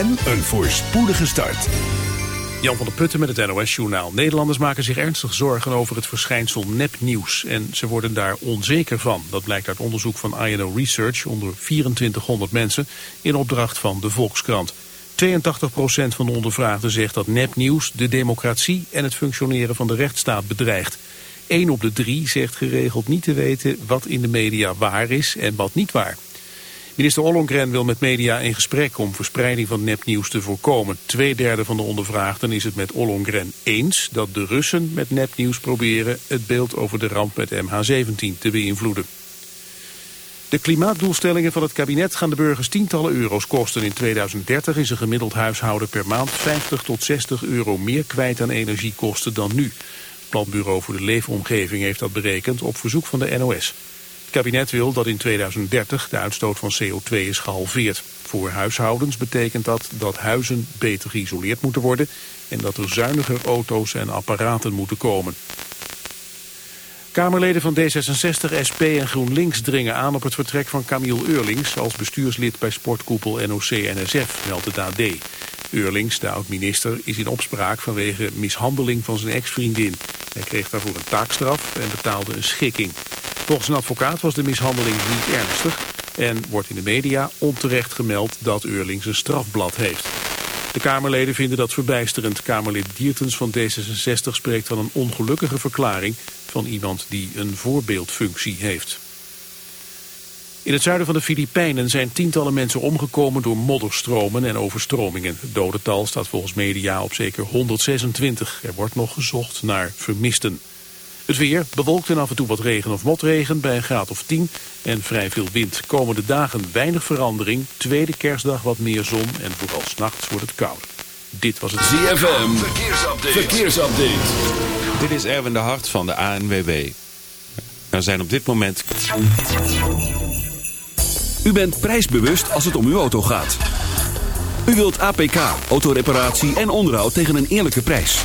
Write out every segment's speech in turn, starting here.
en een voorspoedige start. Jan van der Putten met het NOS-journaal. Nederlanders maken zich ernstig zorgen over het verschijnsel nepnieuws. En ze worden daar onzeker van. Dat blijkt uit onderzoek van INO Research onder 2400 mensen... in opdracht van de Volkskrant. 82% van de ondervraagden zegt dat nepnieuws de democratie... en het functioneren van de rechtsstaat bedreigt. 1 op de drie zegt geregeld niet te weten wat in de media waar is en wat niet waar. Minister Ollongren wil met media in gesprek om verspreiding van nepnieuws te voorkomen. Tweederde van de ondervraagden is het met Ollongren eens dat de Russen met nepnieuws proberen het beeld over de ramp met MH17 te beïnvloeden. De klimaatdoelstellingen van het kabinet gaan de burgers tientallen euro's kosten. In 2030 is een gemiddeld huishouden per maand 50 tot 60 euro meer kwijt aan energiekosten dan nu. Het Planbureau voor de Leefomgeving heeft dat berekend op verzoek van de NOS. Het kabinet wil dat in 2030 de uitstoot van CO2 is gehalveerd. Voor huishoudens betekent dat dat huizen beter geïsoleerd moeten worden... en dat er zuiniger auto's en apparaten moeten komen. Kamerleden van D66, SP en GroenLinks dringen aan op het vertrek van Camille Eurlings... als bestuurslid bij sportkoepel NOC-NSF, meldt het AD. Eurlings, de oud-minister, is in opspraak vanwege mishandeling van zijn ex-vriendin. Hij kreeg daarvoor een taakstraf en betaalde een schikking. Volgens een advocaat was de mishandeling niet ernstig... en wordt in de media onterecht gemeld dat Eurlings een strafblad heeft. De Kamerleden vinden dat verbijsterend. Kamerlid Diertens van D66 spreekt van een ongelukkige verklaring... van iemand die een voorbeeldfunctie heeft. In het zuiden van de Filipijnen zijn tientallen mensen omgekomen door modderstromen en overstromingen. Het dodental staat volgens media op zeker 126. Er wordt nog gezocht naar vermisten. Het weer bewolkt en af en toe wat regen of motregen bij een graad of 10 en vrij veel wind. Komende dagen weinig verandering, tweede kerstdag wat meer zon en vooral s'nachts wordt het kouder. Dit was het ZFM, verkeersupdate. verkeersupdate. Dit is Erwin de Hart van de ANWB. Er zijn op dit moment... U bent prijsbewust als het om uw auto gaat. U wilt APK, autoreparatie en onderhoud tegen een eerlijke prijs.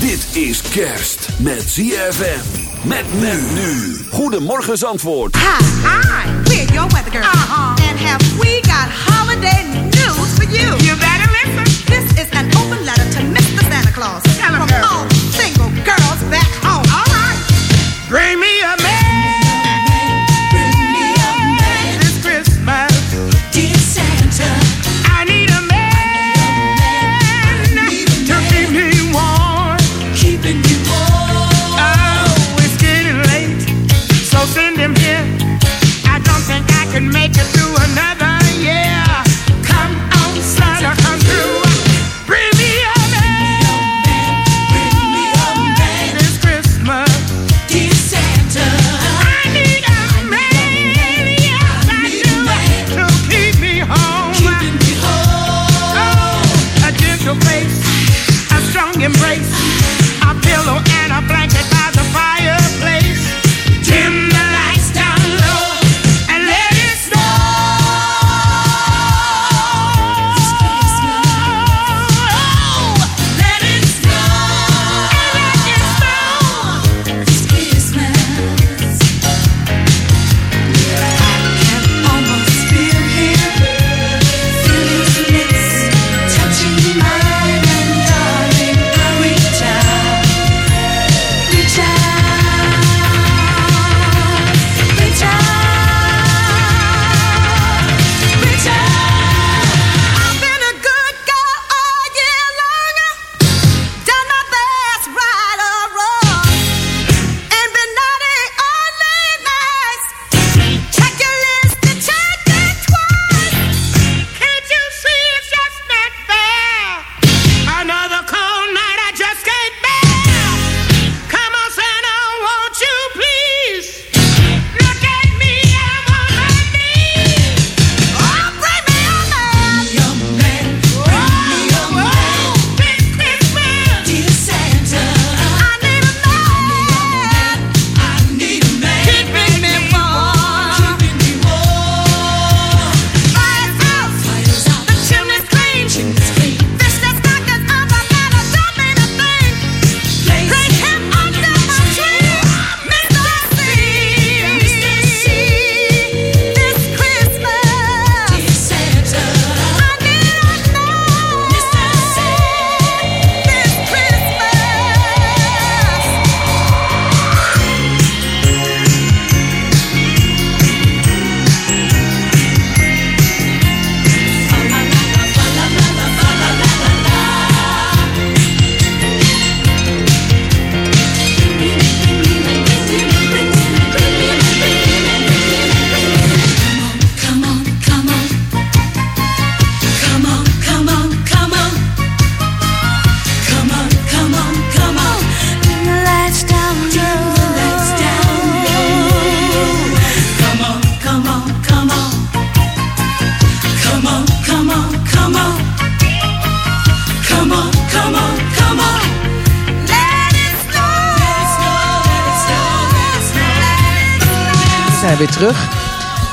Dit is kerst met ZFM. Met men nu. Goedemorgen Zandvoort. Hi, hi, we're your weather girl. Uh-huh. And have we got holiday news for you? You better listen. This is an open letter to Mr. Santa Claus. Tell him, from girl. all single girls back home. All right. Bring me a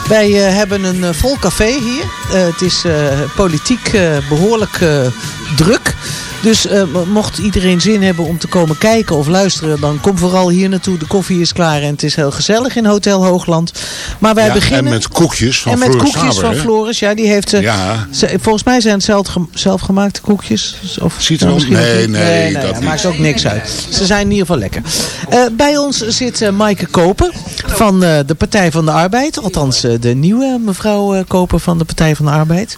Wij eh, hebben een eh, vol café hier. Eh, het is politiek eh, behoorlijk eh, druk. Dus eh, mo- mocht iedereen zin hebben om te komen kijken of luisteren... dan kom vooral hier naartoe. De koffie is klaar en het is heel gezellig in Hotel Hoogland. Maar wij Ja, beginnen... En met koekjes van en met Floris koekjes van? Floris, ja, die heeft... eh, Ja. ze- volgens mij zijn het zelf, zelfgemaakte koekjes. Of, Citron? misschien nog Nee, niet. nee, nou dat ja, maakt ook niks uit. Ze zijn in ieder geval lekker. Eh, bij ons zit Maaike Koper van de Partij van de Arbeid. Althans, de nieuwe mevrouw Koper van de Partij van de Arbeid.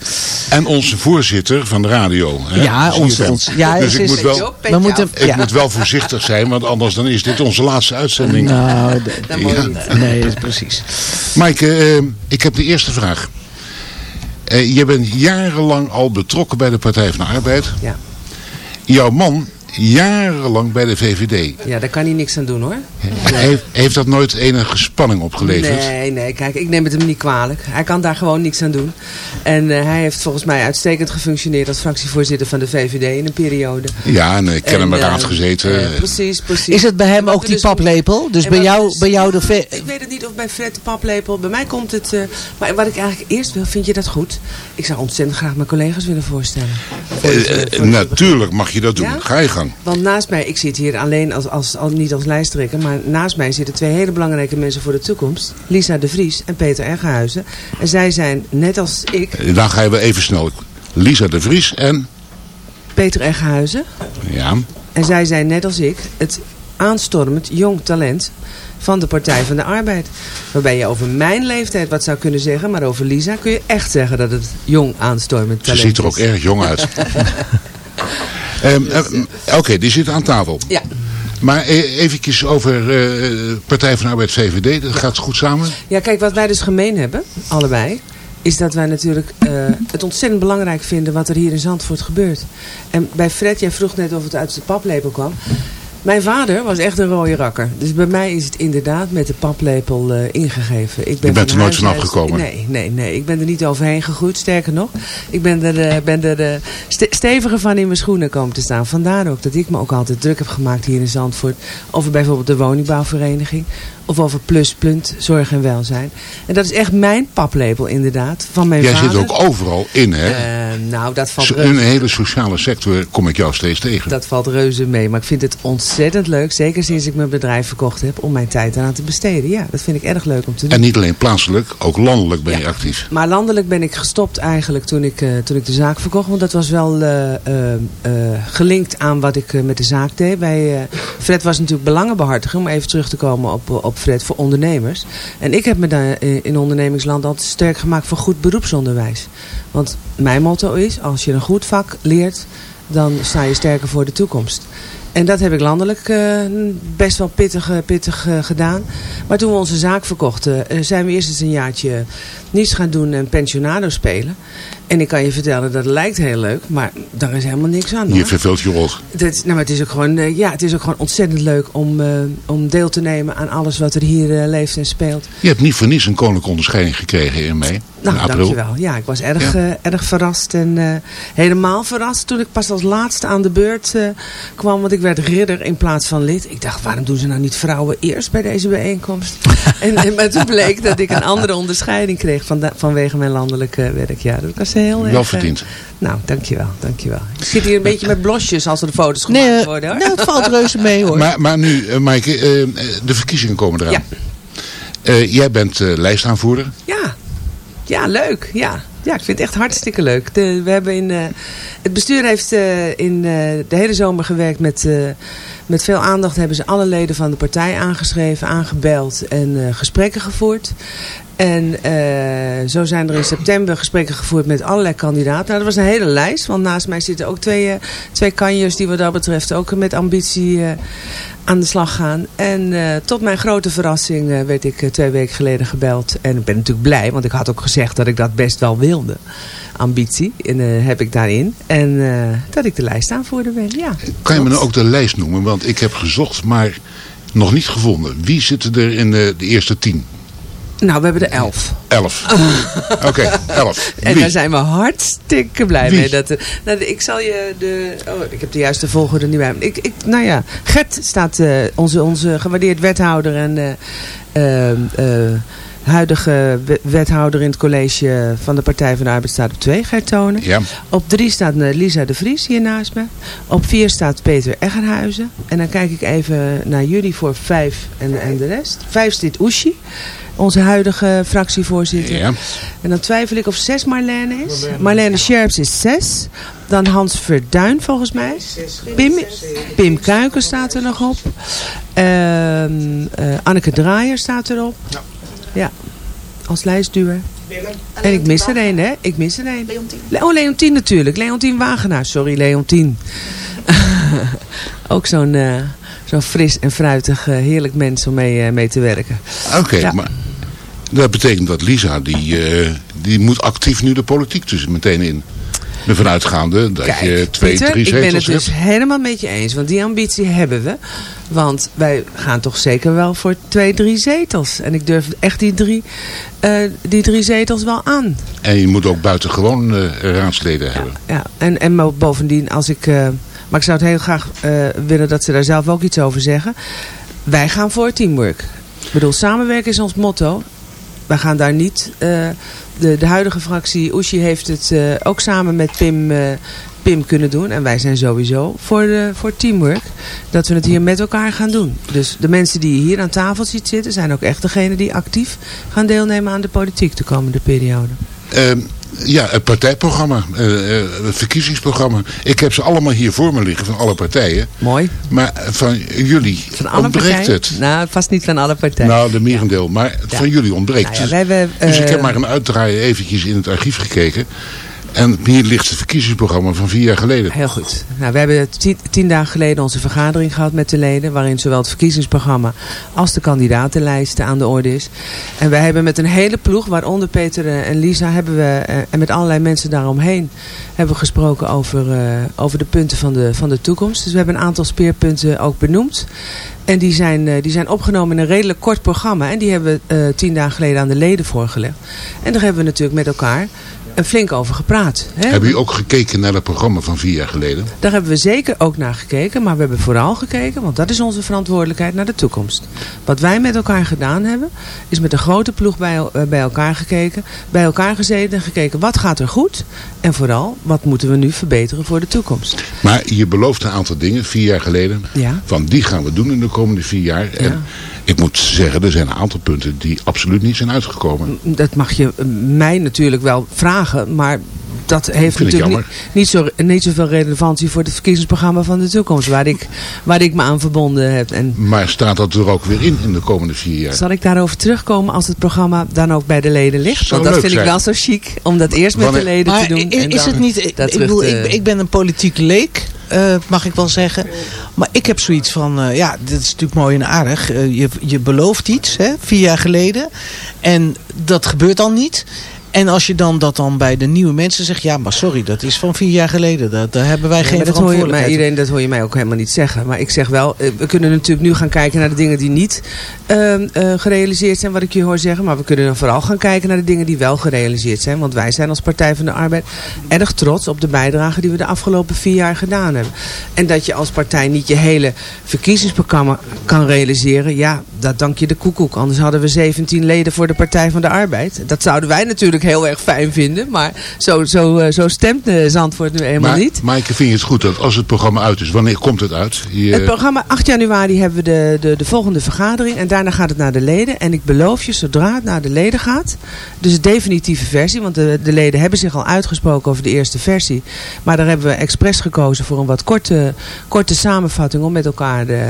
En onze voorzitter van de radio. Hè? Ja, onze- onze- ja, dus ik moet wel, We moeten, ik ja. moet wel voorzichtig zijn, want anders dan is dit onze laatste uitzending. Nou, d- Ja. nee, dat is precies. Maaike, eh, ik heb de eerste vraag. Eh, je bent jarenlang al betrokken bij de Partij van de Arbeid. Ja. Jouw man jarenlang bij de VVD. Ja, daar kan hij niks aan doen hoor. Heeft, heeft dat nooit enige spanning opgeleverd? Nee, nee, kijk, ik neem het hem niet kwalijk. Hij kan daar gewoon niks aan doen. En eh, hij heeft volgens mij uitstekend gefunctioneerd als fractievoorzitter van de VVD in een periode. Ja, en ik ken hem En, raad eh, gezeten. eh, precies, precies. Is het bij hem ook die dus- paplepel? Dus en bij jou, dus- bij jou de... Ik weet het niet of bij Fred de paplepel. Bij mij komt het... eh, maar wat ik eigenlijk eerst wil, vind je dat goed? Ik zou ontzettend graag mijn collega's willen voorstellen. Voor het, eh, Eh, voor het- natuurlijk mag je dat doen. Ja? Ga je gang. Want naast mij, ik zit hier alleen als, als, als, niet als lijsttrekker, maar naast mij zitten twee hele belangrijke mensen voor de toekomst. Lisa de Vries en Peter Ergenhuizen. En zij zijn, net als ik, Eh, Dan ga je wel even snel. Lisa de Vries en... Peter Ergenhuizen. Ja, En zij zijn, net als ik, het aanstormend jong talent van de Partij van de Arbeid. Waarbij je over mijn leeftijd wat zou kunnen zeggen, maar over Lisa kun je echt zeggen dat het jong aanstormend ze talent ziet er ook is. erg jong uit. Ehm, eh, Oké, die zit aan tafel. Ja. Maar eh, eventjes over eh, Partij van de Arbeid VVD. Dat gaat goed samen. Ja, kijk, wat wij dus gemeen hebben, allebei, is dat wij natuurlijk eh, het ontzettend belangrijk vinden wat er hier in Zandvoort gebeurt. En bij Fred, jij vroeg net of het uit de paplepel kwam. Mijn vader was echt een rode rakker. Dus bij mij is het inderdaad met de paplepel eh, ingegeven. Ik ben Je bent er nooit huis van uit- afgekomen? Nee, nee, nee. Ik ben er niet overheen gegroeid. Sterker nog, ik ben er, eh, ben er eh, ste- steviger van in mijn schoenen komen te staan. Vandaar ook dat ik me ook altijd druk heb gemaakt hier in Zandvoort. Over bijvoorbeeld de woningbouwvereniging. Of over pluspunt, zorg en welzijn. En dat is echt mijn paplepel inderdaad. Van mijn Jij vader. zit ook overal in, hè? Nou, dat valt In een hele sociale sector kom ik jou steeds tegen. dat valt reuze mee. Maar ik vind het ontzettend leuk, zeker sinds ik mijn bedrijf verkocht heb, om mijn tijd eraan te besteden. Ja, dat vind ik erg leuk om te doen. En niet alleen plaatselijk, ook landelijk ben je actief. Maar landelijk ben ik gestopt eigenlijk toen ik, eh, toen ik de zaak verkocht. Want dat was wel eh, eh, gelinkt aan wat ik met de zaak deed. Bij, Fred was natuurlijk belangenbehartiger. Om even terug te komen op, op Fred voor ondernemers. En ik heb me daar in ondernemingsland altijd sterk gemaakt voor goed beroepsonderwijs. Want mijn motto is, als je een goed vak leert, dan sta je sterker voor de toekomst. En dat heb ik landelijk eh, best wel pittig, eh, pittig eh, gedaan. Maar toen we onze zaak verkochten, zijn we eerst eens een jaartje niets gaan doen en pensionado spelen. En ik kan je vertellen, dat lijkt heel leuk, maar daar is helemaal niks aan. Je Hoor. verveelt je rol. Dat, nou, maar het, is ook gewoon, eh, ja, het is ook gewoon ontzettend leuk om, eh, om deel te nemen aan alles wat er hier eh, leeft en speelt. Je hebt niet voor niets een koninklijke onderscheiding gekregen in mei. Nou, april. dankjewel. Ja, ik was erg, Ja. erg verrast en helemaal verrast toen ik pas als laatste aan de beurt kwam. Want ik werd ridder in plaats van lid. Ik dacht, waarom doen ze nou niet vrouwen eerst bij deze bijeenkomst? en, en, maar toen bleek dat ik een andere onderscheiding kreeg van vanwege mijn landelijke werk. Ja, dat was heel erg... Wel eh, verdiend. nou, dankjewel, dankjewel. Ik zit hier een beetje met blosjes als er de foto's gemaakt Nee, worden. Hoor. nou, het valt reuze mee hoor. Maar, maar nu, eh, Maaike, eh, de verkiezingen komen eraan. Ja. Eh, jij bent eh, lijstaanvoerder. Ja, ja leuk. Ja. Ja, ik vind het echt hartstikke leuk. De, we hebben in, eh, het bestuur heeft eh, in eh, de hele zomer gewerkt met, met veel aandacht. Hebben ze alle leden van de partij aangeschreven, aangebeld en gesprekken gevoerd. En zo zijn er in september gesprekken gevoerd met allerlei kandidaten. Nou, dat was een hele lijst, want naast mij zitten ook twee, twee kanjers die wat dat betreft ook met ambitie aan de slag gaan. En tot mijn grote verrassing werd ik twee weken geleden gebeld. En ik ben natuurlijk blij, want ik had ook gezegd dat ik dat best wel wilde. Ambitie en, eh, heb ik daarin. En eh, dat ik de lijst aanvoerder ben, ja. Kan je me nou ook de lijst noemen? Want ik heb gezocht, maar nog niet gevonden. Wie zitten er in de, de eerste tien? Nou, we hebben er elf. Elf. Oké, elf. En Wie? daar zijn we hartstikke blij Wie? mee. Dat, eh, nou, ik zal je de... Oh, ik heb de juiste volgorde niet bij me. Ik, ik, nou ja, Gert staat, eh, onze, onze gewaardeerd wethouder en... eh, ehm, eh, huidige we- wethouder in het college van de Partij van de Arbeid staat op 2, Gert Tonen. Ja. Op 3 staat Lisa de Vries hier naast me. Op 4 staat Peter Eggerhuizen. En dan kijk ik even naar jullie voor 5 en, en de rest. 5 zit Oeshi, onze huidige fractievoorzitter. Ja. En dan twijfel ik of 6 Marlene is. Marlene Scherps is 6. Dan Hans Verduin volgens mij. Pim, Pim Kuiken staat er nog op. Ehm, eh, Anneke Draaier staat erop. Ja. Als lijstduwer. En ik mis er een, hè? Ik mis er een. Le- Oh, Leontien natuurlijk. Leontien Wagenaar. Sorry, Leontien. Ook zo'n eh, zo'n fris en fruitig, eh, heerlijk mens om mee, eh, mee te werken. Oké, Ja. maar dat betekent dat Lisa, die, eh, die moet actief nu de politiek dus meteen in. Ervan uitgaande dat je twee, Pieter, drie ik ben zetels het dus hebt. helemaal met je eens. Want die ambitie hebben we. Want wij gaan toch zeker wel voor twee, drie zetels. En ik durf echt die drie, eh, die drie zetels wel aan. En je moet ook buitengewoon eh raadsleden hebben. Ja, en, en bovendien, als ik... eh, maar ik zou het heel graag willen dat ze daar zelf ook iets over zeggen. Wij gaan voor teamwork. Ik bedoel, samenwerken is ons motto. Wij gaan daar niet... eh, de, de huidige fractie Oeshi heeft het eh, ook samen met Pim, eh, Pim kunnen doen. En wij zijn sowieso voor, de, voor teamwork. Dat we het hier met elkaar gaan doen. Dus de mensen die je hier aan tafel ziet zitten... zijn ook echt degenen die actief gaan deelnemen aan de politiek de komende periode. Ehm, ja, het partijprogramma, eh, eh, het verkiezingsprogramma. Ik heb ze allemaal hier voor me liggen van alle partijen. Mooi. Maar van jullie Van alle ontbreekt partijen? het. Nou, vast niet van alle partijen. Nou, de merendeel. Maar Ja. van jullie ontbreekt Nou ja, het. dus ik eh, heb maar een uitdraaien eventjes in het archief gekeken. En hier ligt het verkiezingsprogramma van vier jaar geleden. Heel goed. Nou, we hebben tien, dagen geleden onze vergadering gehad met de leden. Waarin zowel het verkiezingsprogramma als de kandidatenlijsten aan de orde is. En wij hebben met een hele ploeg, waaronder Peter eh, en Lisa, hebben we, eh, en met allerlei mensen daaromheen, hebben we gesproken over, eh, over de punten van de, van de toekomst. Dus we hebben een aantal speerpunten ook benoemd. En die zijn, die zijn opgenomen in een redelijk kort programma. En die hebben we tien dagen geleden aan de leden voorgelegd. En daar hebben we natuurlijk met elkaar eh, flink over gepraat. Hè? Hebben jullie ook gekeken naar het programma van vier jaar geleden? Daar hebben we zeker ook naar gekeken. Maar we hebben vooral gekeken, want dat is onze verantwoordelijkheid naar de toekomst. Wat wij met elkaar gedaan hebben, is met een grote ploeg bij, eh, bij elkaar gekeken. Bij elkaar gezeten en gekeken wat gaat er goed. En vooral, wat moeten we nu verbeteren voor de toekomst. Maar je belooft een aantal dingen, vier jaar geleden. Ja. Van die gaan we doen in de komende vier jaar. En ik moet zeggen, er zijn een aantal punten die absoluut niet zijn uitgekomen. Dat mag je mij natuurlijk wel vragen, maar dat heeft natuurlijk niet, niet, zo, niet zoveel relevantie voor het verkiezingsprogramma van de toekomst. Waar ik, waar ik me aan verbonden heb. En Maar staat dat er ook weer in in de komende vier jaar? Zal ik daarover terugkomen als het programma dan ook bij de leden ligt? Zou Want dat vind ik wel zo chic om dat eerst met Wanneer- de leden Maar te doen. en is dan het niet... Ik, bedoel, te- ik, ik ben een politiek leek, eh, mag ik wel zeggen. Maar ik heb zoiets van... eh, ja, dit is natuurlijk mooi en aardig. Eh, je, je belooft iets, hè, vier jaar geleden. En dat gebeurt dan niet. En als je dan dat dan bij de nieuwe mensen zegt... Ja, maar sorry, dat is van vier jaar geleden. Dat, daar hebben wij geen maar je, maar verantwoordelijkheid. iedereen, dat hoor je mij ook helemaal niet zeggen. Maar ik zeg wel, eh, we kunnen natuurlijk nu gaan kijken naar de dingen die niet ehm, eh, gerealiseerd zijn, wat ik je hoor zeggen. Maar we kunnen dan vooral gaan kijken naar de dingen die wel gerealiseerd zijn. Want wij zijn als Partij van de Arbeid erg trots op de bijdrage die we de afgelopen vier jaar gedaan hebben. En dat je als partij niet je hele verkiezingsprogramma kan realiseren. Ja, dat dank je de koekoek. Anders hadden we 17 leden voor de Partij van de Arbeid. Dat zouden wij natuurlijk heel erg fijn vinden. Maar zo, zo, eh, zo stemt eh, Zandvoort nu eenmaal maar, niet. Maaike, vind je het goed dat als het programma uit is, wanneer komt het uit? Je- Het programma 8 januari hebben we de, de, de volgende vergadering. En daarna gaat het naar de leden. En ik beloof je, zodra het naar de leden gaat. Dus de definitieve versie. Want de, de leden hebben zich al uitgesproken over de eerste versie. Maar daar hebben we expres gekozen voor een wat korte, korte samenvatting. Om met elkaar de,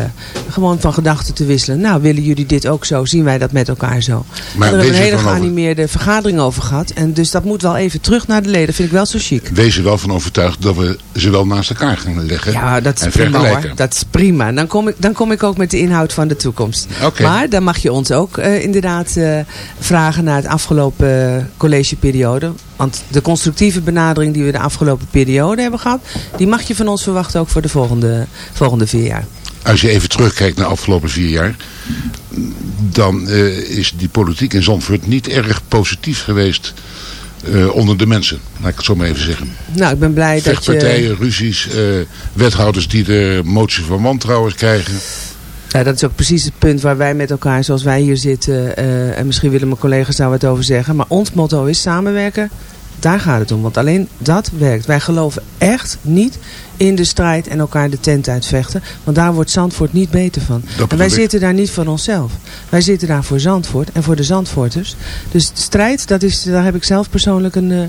gewoon van gedachten te wisselen. Nou, willen jullie dit ook zo? Zien wij dat met elkaar zo? Maar en daar hebben we een hele geanimeerde vergadering over gehad. En dus dat moet wel even terug naar de leden. Vind ik wel zo chic. Wees er wel van overtuigd dat we ze wel naast elkaar gaan leggen. Ja, dat is prima hoor. Dat is prima. Dan kom, ik, dan kom ik ook met de inhoud van de toekomst. Maar dan mag je ons ook eh, inderdaad eh, vragen naar het afgelopen eh, collegeperiode. Want de constructieve benadering die we de afgelopen periode hebben gehad... die mag je van ons verwachten ook voor de volgende, volgende vier jaar. Als je even terugkijkt naar de afgelopen vier jaar, dan eh, is die politiek in Zandvoort niet erg positief geweest eh, onder de mensen. Laat ik het zo maar even zeggen. Nou, ik ben blij dat je... Vechtpartijen, ruzies, eh, wethouders die de motie van wantrouwen krijgen. Nou, dat is ook precies het punt waar wij met elkaar, zoals wij hier zitten, en misschien willen mijn collega's daar wat over zeggen, maar ons motto is samenwerken. Daar gaat het om, want alleen dat werkt. Wij geloven echt niet in de strijd en elkaar de tent uitvechten. Want daar wordt Zandvoort niet beter van. En wij ik. zitten daar niet voor onszelf. Wij zitten daar voor Zandvoort en voor de Zandvoorters. Dus de strijd, dat is, daar heb ik zelf persoonlijk een, eh,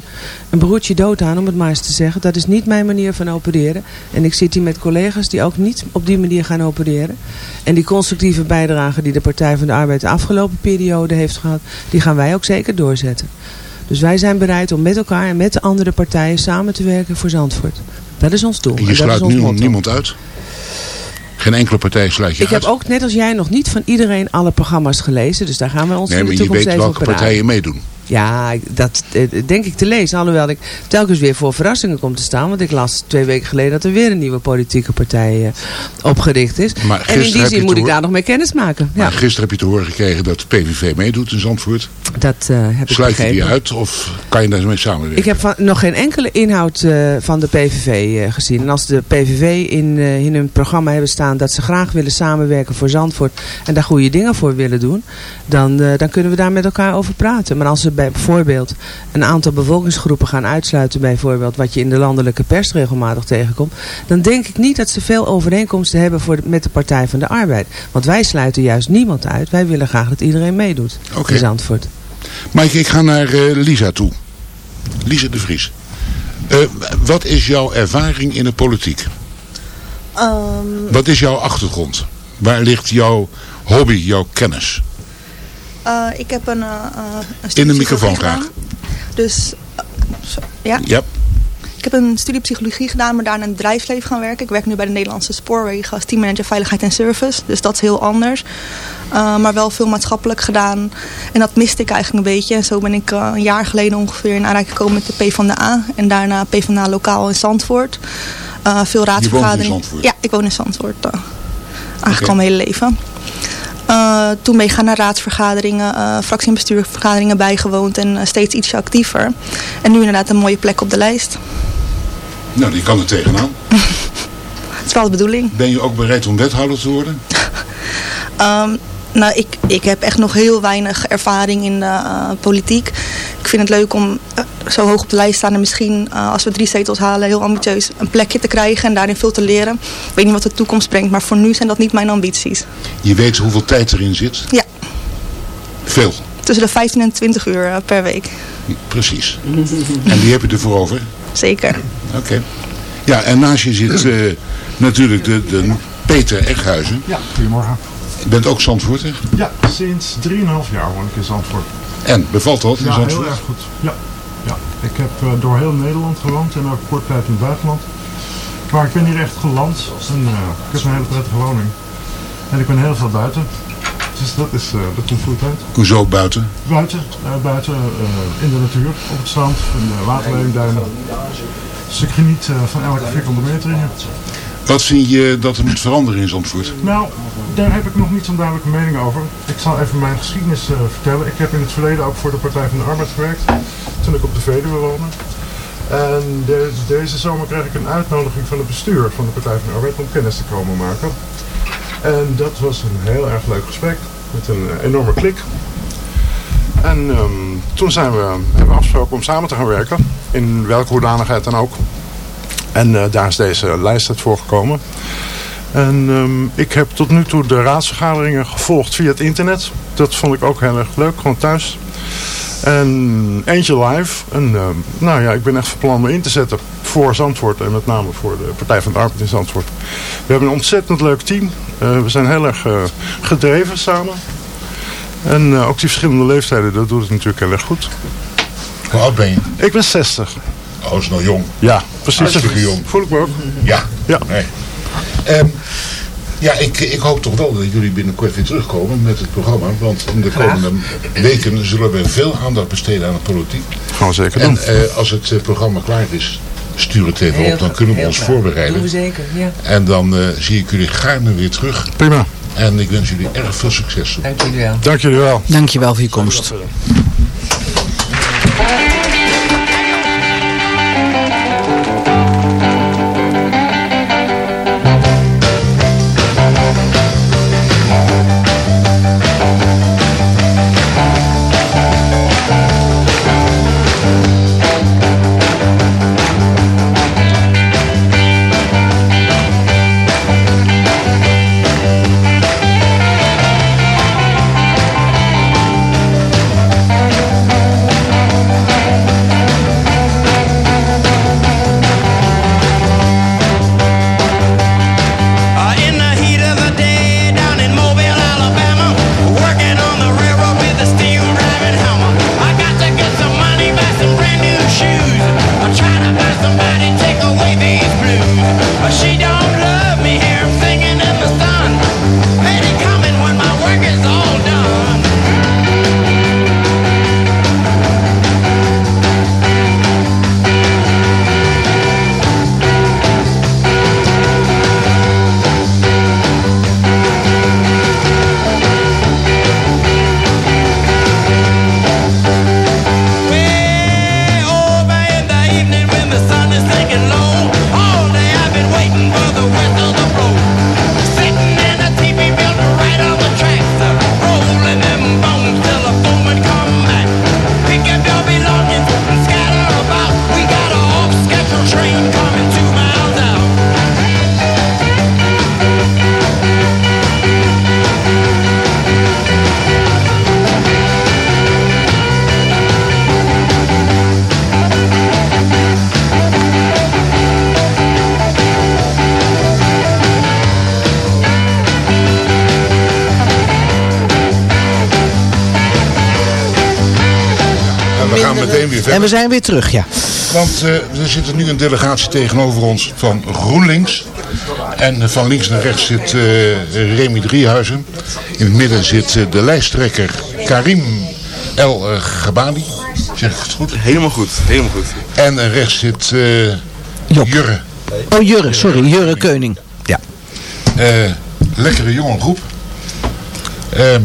een broertje dood aan, om het maar eens te zeggen. Dat is niet mijn manier van opereren. En ik zit hier met collega's die ook niet op die manier gaan opereren. En die constructieve bijdrage die de Partij van de Arbeid de afgelopen periode heeft gehad, die gaan wij ook zeker doorzetten. Dus wij zijn bereid om met elkaar en met de andere partijen samen te werken voor Zandvoort. Dat is ons doel. En en je is sluit niemand, uit. Geen enkele partij sluit je Ik uit. heb ook, net als jij, nog niet van iedereen alle programma's gelezen. Dus daar gaan we ons nee, in de maar je toekomst weet even welke partijen meedoen. Ja, dat eh, denk ik te lezen. Alhoewel ik telkens weer voor verrassingen kom te staan. Want ik las twee weken geleden dat er weer een nieuwe politieke partij eh, opgericht is. Maar en in die zin moet ik daar nog mee kennis maken. Ja, gisteren heb je te horen gekregen dat de PVV meedoet in Zandvoort. dat eh, heb ik Sluit je die uit of kan je daarmee samenwerken? Ik heb van, nog geen enkele inhoud van de PVV gezien. En als de PVV in, in hun programma hebben staan dat ze graag willen samenwerken voor Zandvoort en daar goede dingen voor willen doen, dan, dan kunnen we daar met elkaar over praten. Maar als ze bij- bijvoorbeeld een aantal bevolkingsgroepen gaan uitsluiten, bijvoorbeeld wat je in de landelijke pers regelmatig tegenkomt, dan denk ik niet dat ze veel overeenkomsten hebben voor de- met de Partij van de Arbeid. Want wij sluiten juist niemand uit. Wij willen graag dat iedereen meedoet Oké. in Zandvoort. Mike, ik ga naar eh, Lisa toe. Lisa de Vries. Eh, wat is jouw ervaring in de politiek? Ehm, Wat is jouw achtergrond? Waar ligt jouw hobby, jouw kennis? Eh, ik heb een, eh, eh, een In de microfoon graag. Dus, zo- ja. Ja. Ik heb een studie psychologie gedaan, maar daarna in het bedrijfsleven gaan werken. Ik werk nu bij de Nederlandse Spoorwegen als teammanager Veiligheid en Service. Dus dat is heel anders. Maar wel veel maatschappelijk gedaan. En dat miste ik eigenlijk een beetje. En zo ben ik een jaar geleden ongeveer in aanraking gekomen met de PvdA. En daarna PvdA lokaal in Zandvoort. Veel raadsvergaderingen. Zandvoort? Ja, ik woon in Zandvoort. eigenlijk Oké. al mijn hele leven. Eh, toen ben ik gaan naar raadsvergaderingen, eh fractie- en bestuurvergaderingen bijgewoond en eh, steeds iets actiever. En nu inderdaad een mooie plek op de lijst. Nou, die kan er tegenaan. Dat is wel de bedoeling. Ben je ook bereid om wethouder te worden? Ehm, nou, ik, ik heb echt nog heel weinig ervaring in de politiek. Ik vind het leuk om eh, zo hoog op de lijst te staan en misschien eh, als we drie zetels halen heel ambitieus een plekje te krijgen en daarin veel te leren. Ik weet niet wat de toekomst brengt, maar voor nu zijn dat niet mijn ambities. Je weet hoeveel tijd erin zit? Ja. Veel. Tussen de 15 en 20 uur eh, per week. Precies. En die heb je ervoor over? Zeker. Oké. Ja, en naast je zit eh, natuurlijk de, de Peter Eghuizen. Ja, goedemorgen. Je bent ook Zandvoorter. Ja, sinds 3,5 jaar woon ik in Zandvoort. En, bevalt dat in Ja, Zandvoort? heel erg goed. Ja. ja. Ik heb eh, door heel Nederland gewoond en ook kort tijd in het buitenland. Maar ik ben hier echt geland en eh, ik heb een hele prettige woning. En ik ben heel veel buiten. Dus dat, is, eh, dat komt goed uit. Hoezo buiten? Buiten, buiten in de natuur, op het strand, in de waterleidingduinen. Dus ik geniet van elke vierkante meter hier. Wat vind je dat er moet veranderen in Zandvoort? Nou, daar heb ik nog niet zo'n duidelijke mening over. Ik zal even mijn geschiedenis eh, vertellen. Ik heb in het verleden ook voor de Partij van de Arbeid gewerkt. Toen ik op de Veluwe woonde. En de- deze zomer kreeg ik een uitnodiging van het bestuur van de Partij van de Arbeid om kennis te komen maken. En dat was een heel erg leuk gesprek. Met een enorme klik. En ehm, toen zijn we, hebben we afgesproken om samen te gaan werken. In welke hoedanigheid dan ook. En eh, daar is deze lijst uit voorgekomen. En ehm, ik heb tot nu toe de raadsvergaderingen gevolgd via het internet. Dat vond ik ook heel erg leuk, gewoon thuis. En eentje live. En ehm, nou ja, ik ben echt van plan me in te zetten voor Zandvoort. En met name voor de Partij van de Arbeid in Zandvoort. We hebben een ontzettend leuk team. Eh, we zijn heel erg eh, gedreven samen. En ook die verschillende leeftijden, dat doet het natuurlijk heel erg goed. Hoe oud ben je? Ik ben 60. Oh, is nog jong. Ja, precies. Hartstikke jong. Voel ik me ook. Ja. Ja. Nee. Ehm, ja, ik, ik hoop toch wel dat jullie binnenkort weer terugkomen met het programma. Want in de Graag. komende weken zullen we veel aandacht besteden aan de politiek. Gaan we zeker En doen. eh, als het eh, programma klaar is, stuur het even Heel op. Dan kunnen we ons graag. voorbereiden. Doen we zeker, ja. En dan eh, zie ik jullie gaarne weer terug. Prima. En ik wens jullie erg veel succes. toe. Dank jullie wel. Dank jullie wel. Dankjewel voor je komst. We zijn weer terug, ja. Want eh, er zit nu een delegatie tegenover ons van GroenLinks. En van links naar rechts zit eh Remy Driehuizen. In het midden zit eh, de lijsttrekker Karim El Gabani. Zeg ik het goed? Helemaal goed, helemaal goed. En rechts zit eh Jurre. Oh, Jurre, sorry, Jurre Keuning. Ja. Eh, lekkere jonge groep. Ehm,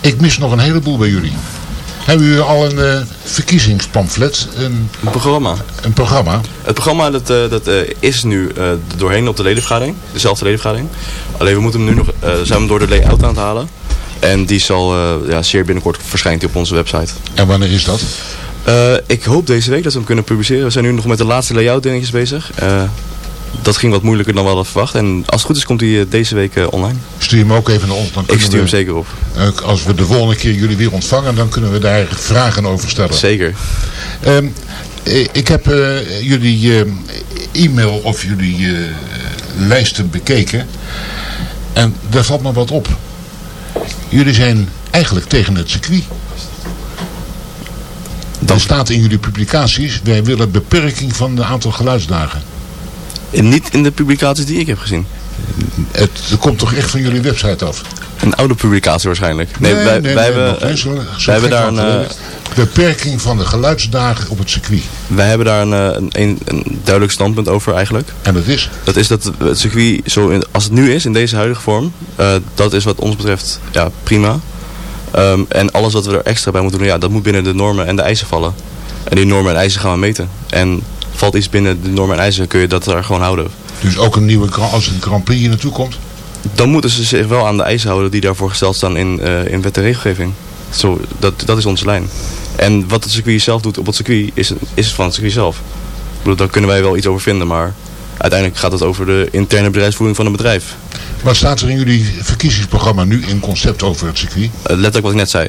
ik mis nog een heleboel bij jullie. Hebben jullie al een eh, verkiezingspamflet? Een, Een programma. een programma? Het programma dat, eh, dat eh, is nu eh, doorheen op de ledenvergadering. Dezelfde ledenvergadering. Alleen we moeten hem nu nog, zijn hem door de layout aan het halen. En die zal ja, zeer binnenkort verschijnt hij op onze website. En wanneer is dat? Ik hoop deze week dat we hem kunnen publiceren. We zijn nu nog met de laatste layout dingetjes bezig. Dat ging wat moeilijker dan we hadden verwacht. En als het goed is komt hij eh, deze week eh, online. Stuur hem ook even naar ons. Dan Ik stuur hem we- zeker op. Als we de volgende keer jullie weer ontvangen, dan kunnen we daar vragen over stellen. Zeker. Ehm, eh, ik heb jullie eh, e-mail of jullie lijsten bekeken. En daar valt me wat op. Jullie zijn eigenlijk tegen het circuit. Er staat in jullie publicaties, wij willen beperking van het aantal geluidsdagen. En niet in de publicaties die ik heb gezien. Het, komt toch echt van jullie website af? Een oude publicatie waarschijnlijk. Nee, Nee, wij, nee, wij nee, hebben, eens, zo- wij hebben daar een, eh. Beperking van de geluidsdagen op het circuit. wij hebben daar een, eh, een, een, een duidelijk standpunt over eigenlijk. En dat is? Dat is dat het circuit, zo in, als het nu is, in deze huidige vorm, eh, dat is wat ons betreft ja, prima. Ehm, en alles wat we er extra bij moeten doen, ja, dat moet binnen de normen en de eisen vallen. En die normen en eisen gaan we meten. En valt iets binnen de normen en eisen, kun je dat daar gewoon houden. Dus ook een nieuwe, als een Grand Prix hier naartoe komt? Dan moeten ze zich wel aan de eisen houden die daarvoor gesteld staan in, eh, in wet en regelgeving. Zo, dat, dat is onze lijn. En wat het circuit zelf doet op het circuit, is, is van het circuit zelf. Ik bedoel, daar kunnen wij wel iets over vinden, maar uiteindelijk gaat het over de interne bedrijfsvoering van een bedrijf. Wat staat er in jullie verkiezingsprogramma nu in concept over het circuit? Eh, letterlijk wat ik net zei.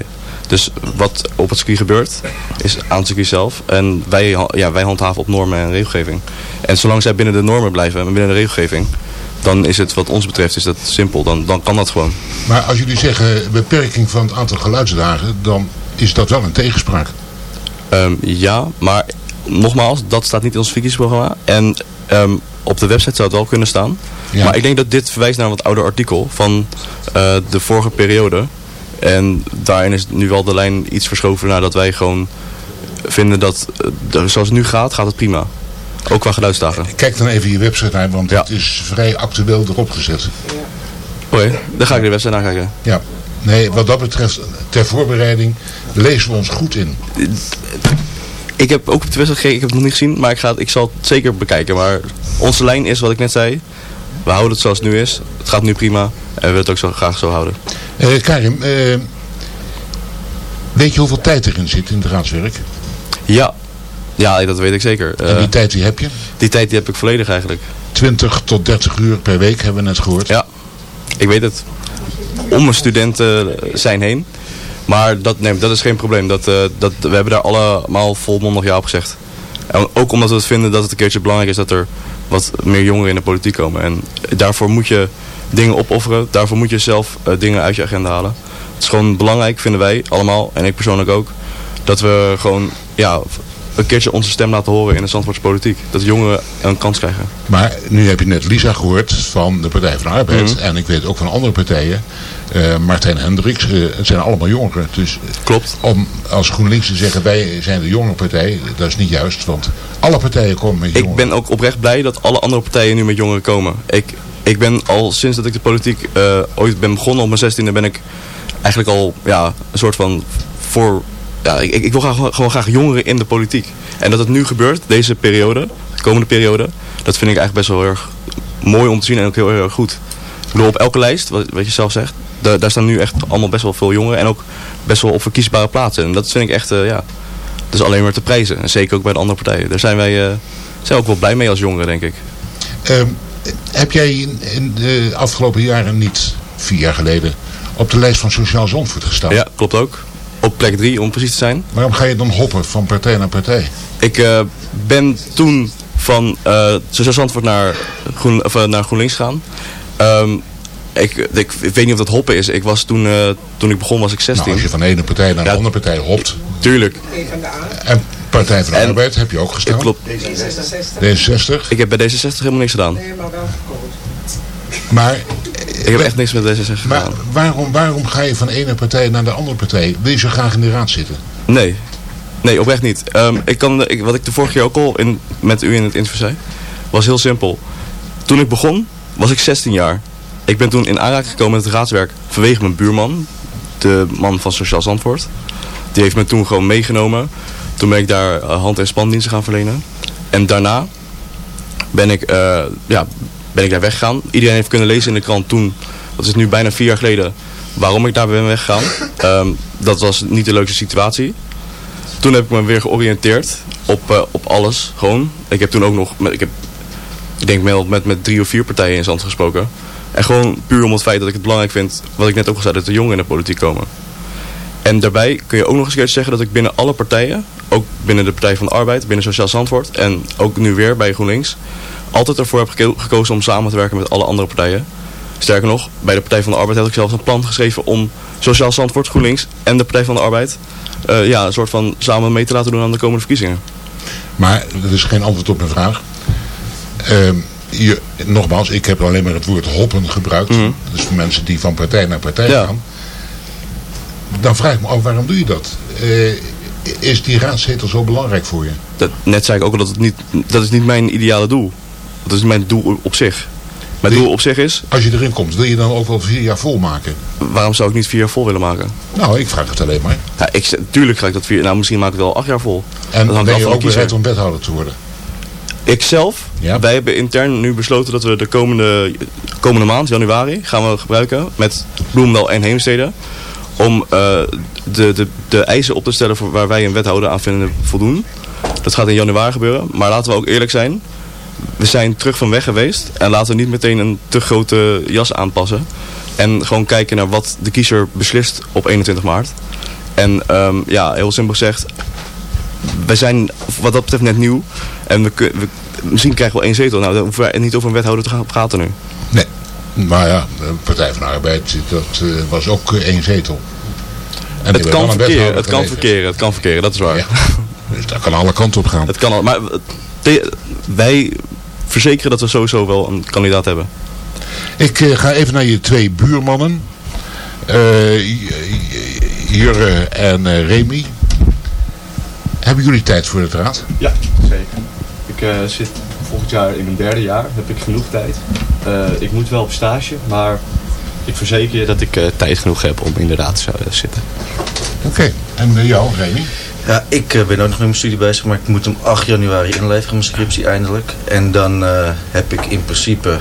Dus wat op het circuit gebeurt, is aan het circuit zelf. En wij, ja, wij handhaven op normen en regelgeving. En zolang zij binnen de normen blijven en binnen de regelgeving, dan is het wat ons betreft is dat simpel. Dan, dan kan dat gewoon. Maar als jullie zeggen beperking van het aantal geluidsdagen, dan is dat wel een tegenspraak. Ehm, ja, maar nogmaals, dat staat niet in ons verkiezingsprogramma. En ehm, op de website zou het wel kunnen staan. Ja. Maar ik denk dat dit verwijst naar een wat ouder artikel van eh, de vorige periode. En daarin is nu wel de lijn iets verschoven naar dat wij gewoon vinden dat, eh, zoals het nu gaat, gaat het prima. Ook qua geluidsdagen. Kijk dan even je website naar, want het is vrij actueel erop gezet. Oké, dan ga ik de website nakijken. Ja. Nee, wat dat betreft, ter voorbereiding lezen we ons goed in. Ik heb ook op de website gekeken, ik heb het nog niet gezien, maar ik, ga, het- ik zal het zeker bekijken. Maar onze lijn is wat ik net zei. We houden het zoals het nu is. Het gaat nu prima. En we willen het ook zo graag zo houden. Eh, Karim, eh, weet je hoeveel tijd erin zit in het raadswerk? Ja, ja dat weet ik zeker. En die Eh, tijd die heb je? die tijd die heb ik volledig eigenlijk. 20 tot 30 uur per week hebben we net gehoord. Ja, ik weet het. Om mijn studenten zijn heen. Maar dat, nee, dat is geen probleem. Dat, dat, we hebben daar allemaal volmondig ja op gezegd. En ook omdat we het vinden dat het een keertje belangrijk is dat er wat meer jongeren in de politiek komen. En daarvoor moet je dingen opofferen. Daarvoor moet je zelf eh, dingen uit je agenda halen. Het is gewoon belangrijk, vinden wij allemaal, en ik persoonlijk ook, dat we gewoon ja, een keertje onze stem laten horen in de Zandvoortse politiek. Dat jongeren een kans krijgen. Maar nu heb je net Lisa gehoord van de Partij van de Arbeid. Mhm. En ik weet ook van andere partijen. eh, Martijn Hendricks. eh, het zijn allemaal jongeren. Dus Klopt. om als GroenLinks te zeggen wij zijn de jongere partij. Dat is niet juist. Want alle partijen komen met jongeren. Ik ben ook oprecht blij dat alle andere partijen nu met jongeren komen. Ik, ik ben al sinds dat ik de politiek eh, ooit ben begonnen op mijn zestiende ben ik eigenlijk al ja, een soort van voor... Ja, ik, wil graag, gewoon graag jongeren in de politiek. En dat het nu gebeurt, deze periode, de komende periode, dat vind ik eigenlijk best wel heel erg mooi om te zien en ook heel, heel erg goed. Ik bedoel, op elke lijst, wat, wat je zelf zegt, daar, daar staan nu echt allemaal best wel veel jongeren en ook best wel op verkiesbare plaatsen. En dat vind ik echt, eh, ja, dat is alleen maar te prijzen. En zeker ook bij de andere partijen. Daar zijn wij eh, zijn ook wel blij mee als jongeren, denk ik. Ehm, heb jij in, in de afgelopen jaren niet, vier jaar geleden, op de lijst van Sociaal Zandvoort gestaan? Ja, klopt ook. Op plek 3, om precies te zijn. Waarom ga je dan hoppen van partij naar partij? Ik eh, ben toen van uh, Zandvoort naar, Groen, of, eh, naar GroenLinks gegaan. Ehm, ik, ik, ik weet niet of dat hoppen is. Ik was toen, eh, toen ik begon was ik 16. Nou, als je van de ene partij naar de andere partij hopt. Tuurlijk. En Partij van de Arbeid heb je ook gestaan. Klopt. D66. Ik heb bij D66 helemaal niks gedaan. Maar, Ik heb echt niks met D66 maar gedaan. waarom, waarom ga je van de ene partij naar de andere partij? Wil je zo graag in de raad zitten? Nee. Nee, oprecht niet. Ehm, ik kan, ik, wat ik de vorige keer ook al in, met u in het interview zei, was heel simpel. Toen ik begon, was ik 16 jaar. Ik ben toen in aanraking gekomen met het raadswerk vanwege mijn buurman, de man van Sociaal Zandvoort. Die heeft me toen gewoon meegenomen. Toen ben ik daar eh, hand- en spandiensten gaan verlenen. En daarna ben ik, eh, ja, ben ik daar weggegaan. Iedereen heeft kunnen lezen in de krant toen, dat is nu bijna vier jaar geleden, waarom ik daar ben weggegaan. Ehm, dat was niet de leukste situatie. Toen heb ik me weer georiënteerd op, eh, op alles, gewoon. Ik heb toen ook nog, met, ik heb, ik denk wel met, met drie of vier partijen in zand gesproken. En gewoon puur om het feit dat ik het belangrijk vind, wat ik net ook al zei, dat de jongeren in de politiek komen. En daarbij kun je ook nog eens een keer zeggen dat ik binnen alle partijen, ook binnen de Partij van de Arbeid, binnen Sociaal Zandvoort en ook nu weer bij GroenLinks, altijd ervoor heb geko- gekozen om samen te werken met alle andere partijen. Sterker nog, bij de Partij van de Arbeid heb ik zelfs een plan geschreven om Sociaal Zandvoort, GroenLinks en de Partij van de Arbeid eh, ja, een soort van samen mee te laten doen aan de komende verkiezingen. Maar dat is geen antwoord op mijn vraag. Ehm, je, nogmaals, ik heb alleen maar het woord hoppen gebruikt. Dus voor mensen die van partij naar partij Ja. gaan. Dan vraag ik me af, waarom doe je dat? Eh, is die raadzetel zo belangrijk voor je? Dat, net zei ik ook al dat het niet, dat is niet mijn ideale doel. Dat is mijn doel op zich. Mijn doel op zich is, Als je erin komt, wil je dan ook wel vier jaar volmaken? waarom zou ik niet vier jaar vol willen maken? Nou, ik vraag het alleen maar. Ja, ik, tuurlijk ga ik dat vier, nou misschien maak ik het wel acht jaar vol. En hangt ben je ook bereid om wethouder te worden? Ikzelf, wij hebben intern nu besloten dat we de komende, komende maand, januari, gaan we gebruiken met Bloemdal en Heemstede. Om eh, de, de, de eisen op te stellen voor waar wij een wethouder aan vinden voldoen. Dat gaat in januari gebeuren. Maar laten we ook eerlijk zijn. We zijn terug van weg geweest. En laten we niet meteen een te grote jas aanpassen. En gewoon kijken naar wat de kiezer beslist op 21 maart. En ehm, ja, heel simpel gezegd. Wij zijn wat dat betreft net nieuw. En we, we, misschien krijgen we één zetel. Nou, dan hoeven wij niet over een wethouder te gaan praten nu. Nee. Maar ja, de Partij van de Arbeid, dat eh, was ook één zetel. En het kan verkeren, het kan verkeren, het kan verkeren, dat is waar. Dus dat kan alle kanten op gaan. Het kan al, maar wij verzekeren dat we sowieso wel een kandidaat hebben. Ik eh, ga even naar je twee buurmannen. Eh, J- Jurre en eh, Remy. Hebben jullie tijd voor het raad? Ja, zeker. Ik eh, zit volgend jaar in mijn derde jaar, heb ik genoeg tijd. Eh, ik moet wel op stage, maar ik verzeker je dat ik eh, tijd genoeg heb om in de raad te zitten. Oké, en jou, Remy? Ja, ik eh, ben ook nog met mijn studie bezig, maar ik moet hem 8 januari inleveren, mijn scriptie eindelijk. En dan eh, heb ik in principe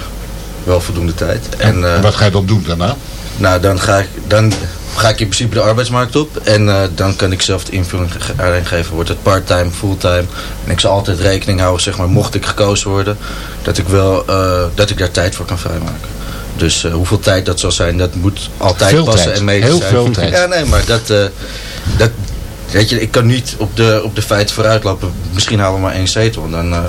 wel voldoende tijd. En, eh, En wat ga je dan doen daarna? Nou, dan ga ik, dan ga ik in principe de arbeidsmarkt op. En dan kan ik zelf de invulling ge- erin geven. Wordt het part-time, fulltime. En ik zal altijd rekening houden, zeg maar, mocht ik gekozen worden, dat ik, wel, dat ik daar tijd voor kan vrijmaken. Dus hoeveel tijd dat zal zijn, dat moet altijd Veel passen tijd. en mee Heel zijn. veel tijd. Ja, nee, maar dat, dat, weet je, ik kan niet op de, op de feiten vooruitlopen. Misschien halen we maar één zetel. Eh,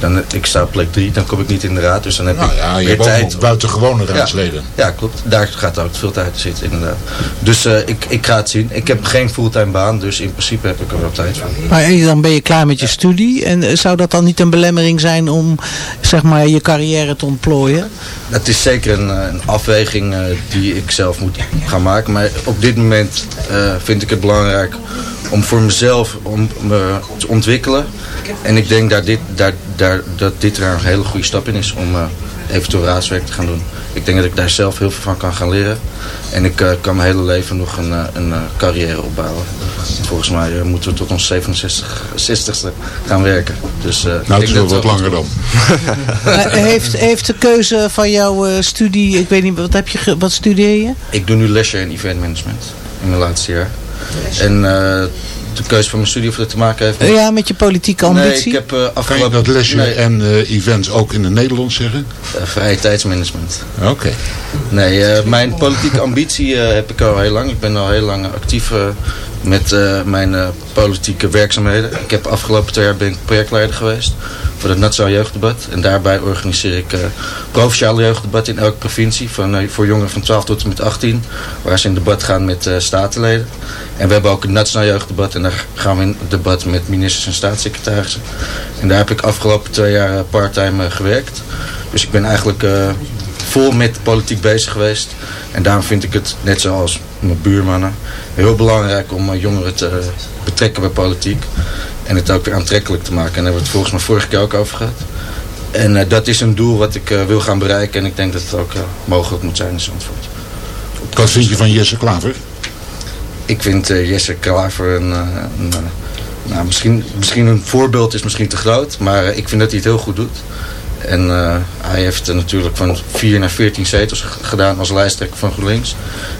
dan, ik sta op plek drie, dan kom ik niet in de raad. Dus dan heb Nou ik ja, je weer tijd. buitengewone Ja. raadsleden. Ja, klopt. Daar gaat ook veel tijd in zitten, inderdaad. Dus eh, ik, ik ga het zien. Ik heb geen fulltime baan, dus in principe heb ik er wel tijd voor. Maar eh, dan ben je klaar met je studie. En eh, zou dat dan niet een belemmering zijn om zeg maar, je carrière te ontplooien? Het is zeker een, eh, een afweging eh, die ik zelf moet gaan maken. Maar op dit moment eh, vind ik het belangrijk om voor mezelf om me te ontwikkelen. En ik denk dat dit, daar, daar, dat dit er een hele goede stap in is om eh, eventueel raadswerk te gaan doen. Ik denk dat ik daar zelf heel veel van kan gaan leren. En ik eh, kan mijn hele leven nog een, eh, een eh, carrière opbouwen. Volgens mij moeten we tot ons 67, 60ste gaan werken. Dus, eh, ik Nou, het denk is wel dat wat langer dan. Heeft, heeft de keuze van jouw eh, studie, ik weet niet, wat, heb je, ge- wat studeer je? Ik doe nu lesje in event management in mijn laatste jaar. En eh, de keuze van mijn studie of dat te maken heeft... Eh, Ja, met je politieke Nee, ambitie? ik heb eh, Kan je afgelopen... dat lesje Nee, en eh, events ook in het Nederlands zeggen? eh, vrije tijdsmanagement. Oké. Nee, eh, mijn politieke ambitie heb ik al heel lang. Ik ben al heel lang actief met eh, mijn eh, politieke werkzaamheden. Ik heb afgelopen twee jaar ben ik projectleider geweest voor het Nationaal Jeugddebat. En daarbij organiseer ik uh, provinciale jeugddebat in elke provincie van, uh, voor jongeren van 12 tot en met 18. Waar ze in debat gaan met uh, statenleden. En we hebben ook een Nationaal Jeugddebat en daar gaan we in debat met ministers en staatssecretarissen. En daar heb ik afgelopen twee jaar parttime gewerkt. Dus ik ben eigenlijk vol met politiek bezig geweest. En daarom vind ik het, net zoals mijn buurmannen, heel belangrijk om jongeren te betrekken bij politiek. En het ook weer aantrekkelijk te maken. En daar hebben we het volgens mij vorige keer ook over gehad. En uh, dat is een doel wat ik uh, wil gaan bereiken. En ik denk dat het ook uh, mogelijk moet zijn in Zandvoort. Wat vind je van Jesse Klaver? Ik vind Jesse Klaver een... een nou, misschien, misschien een voorbeeld is misschien te groot. Maar ik vind dat hij het heel goed doet. En hij heeft natuurlijk van 4 naar 14 zetels gedaan als lijsttrekker van GroenLinks.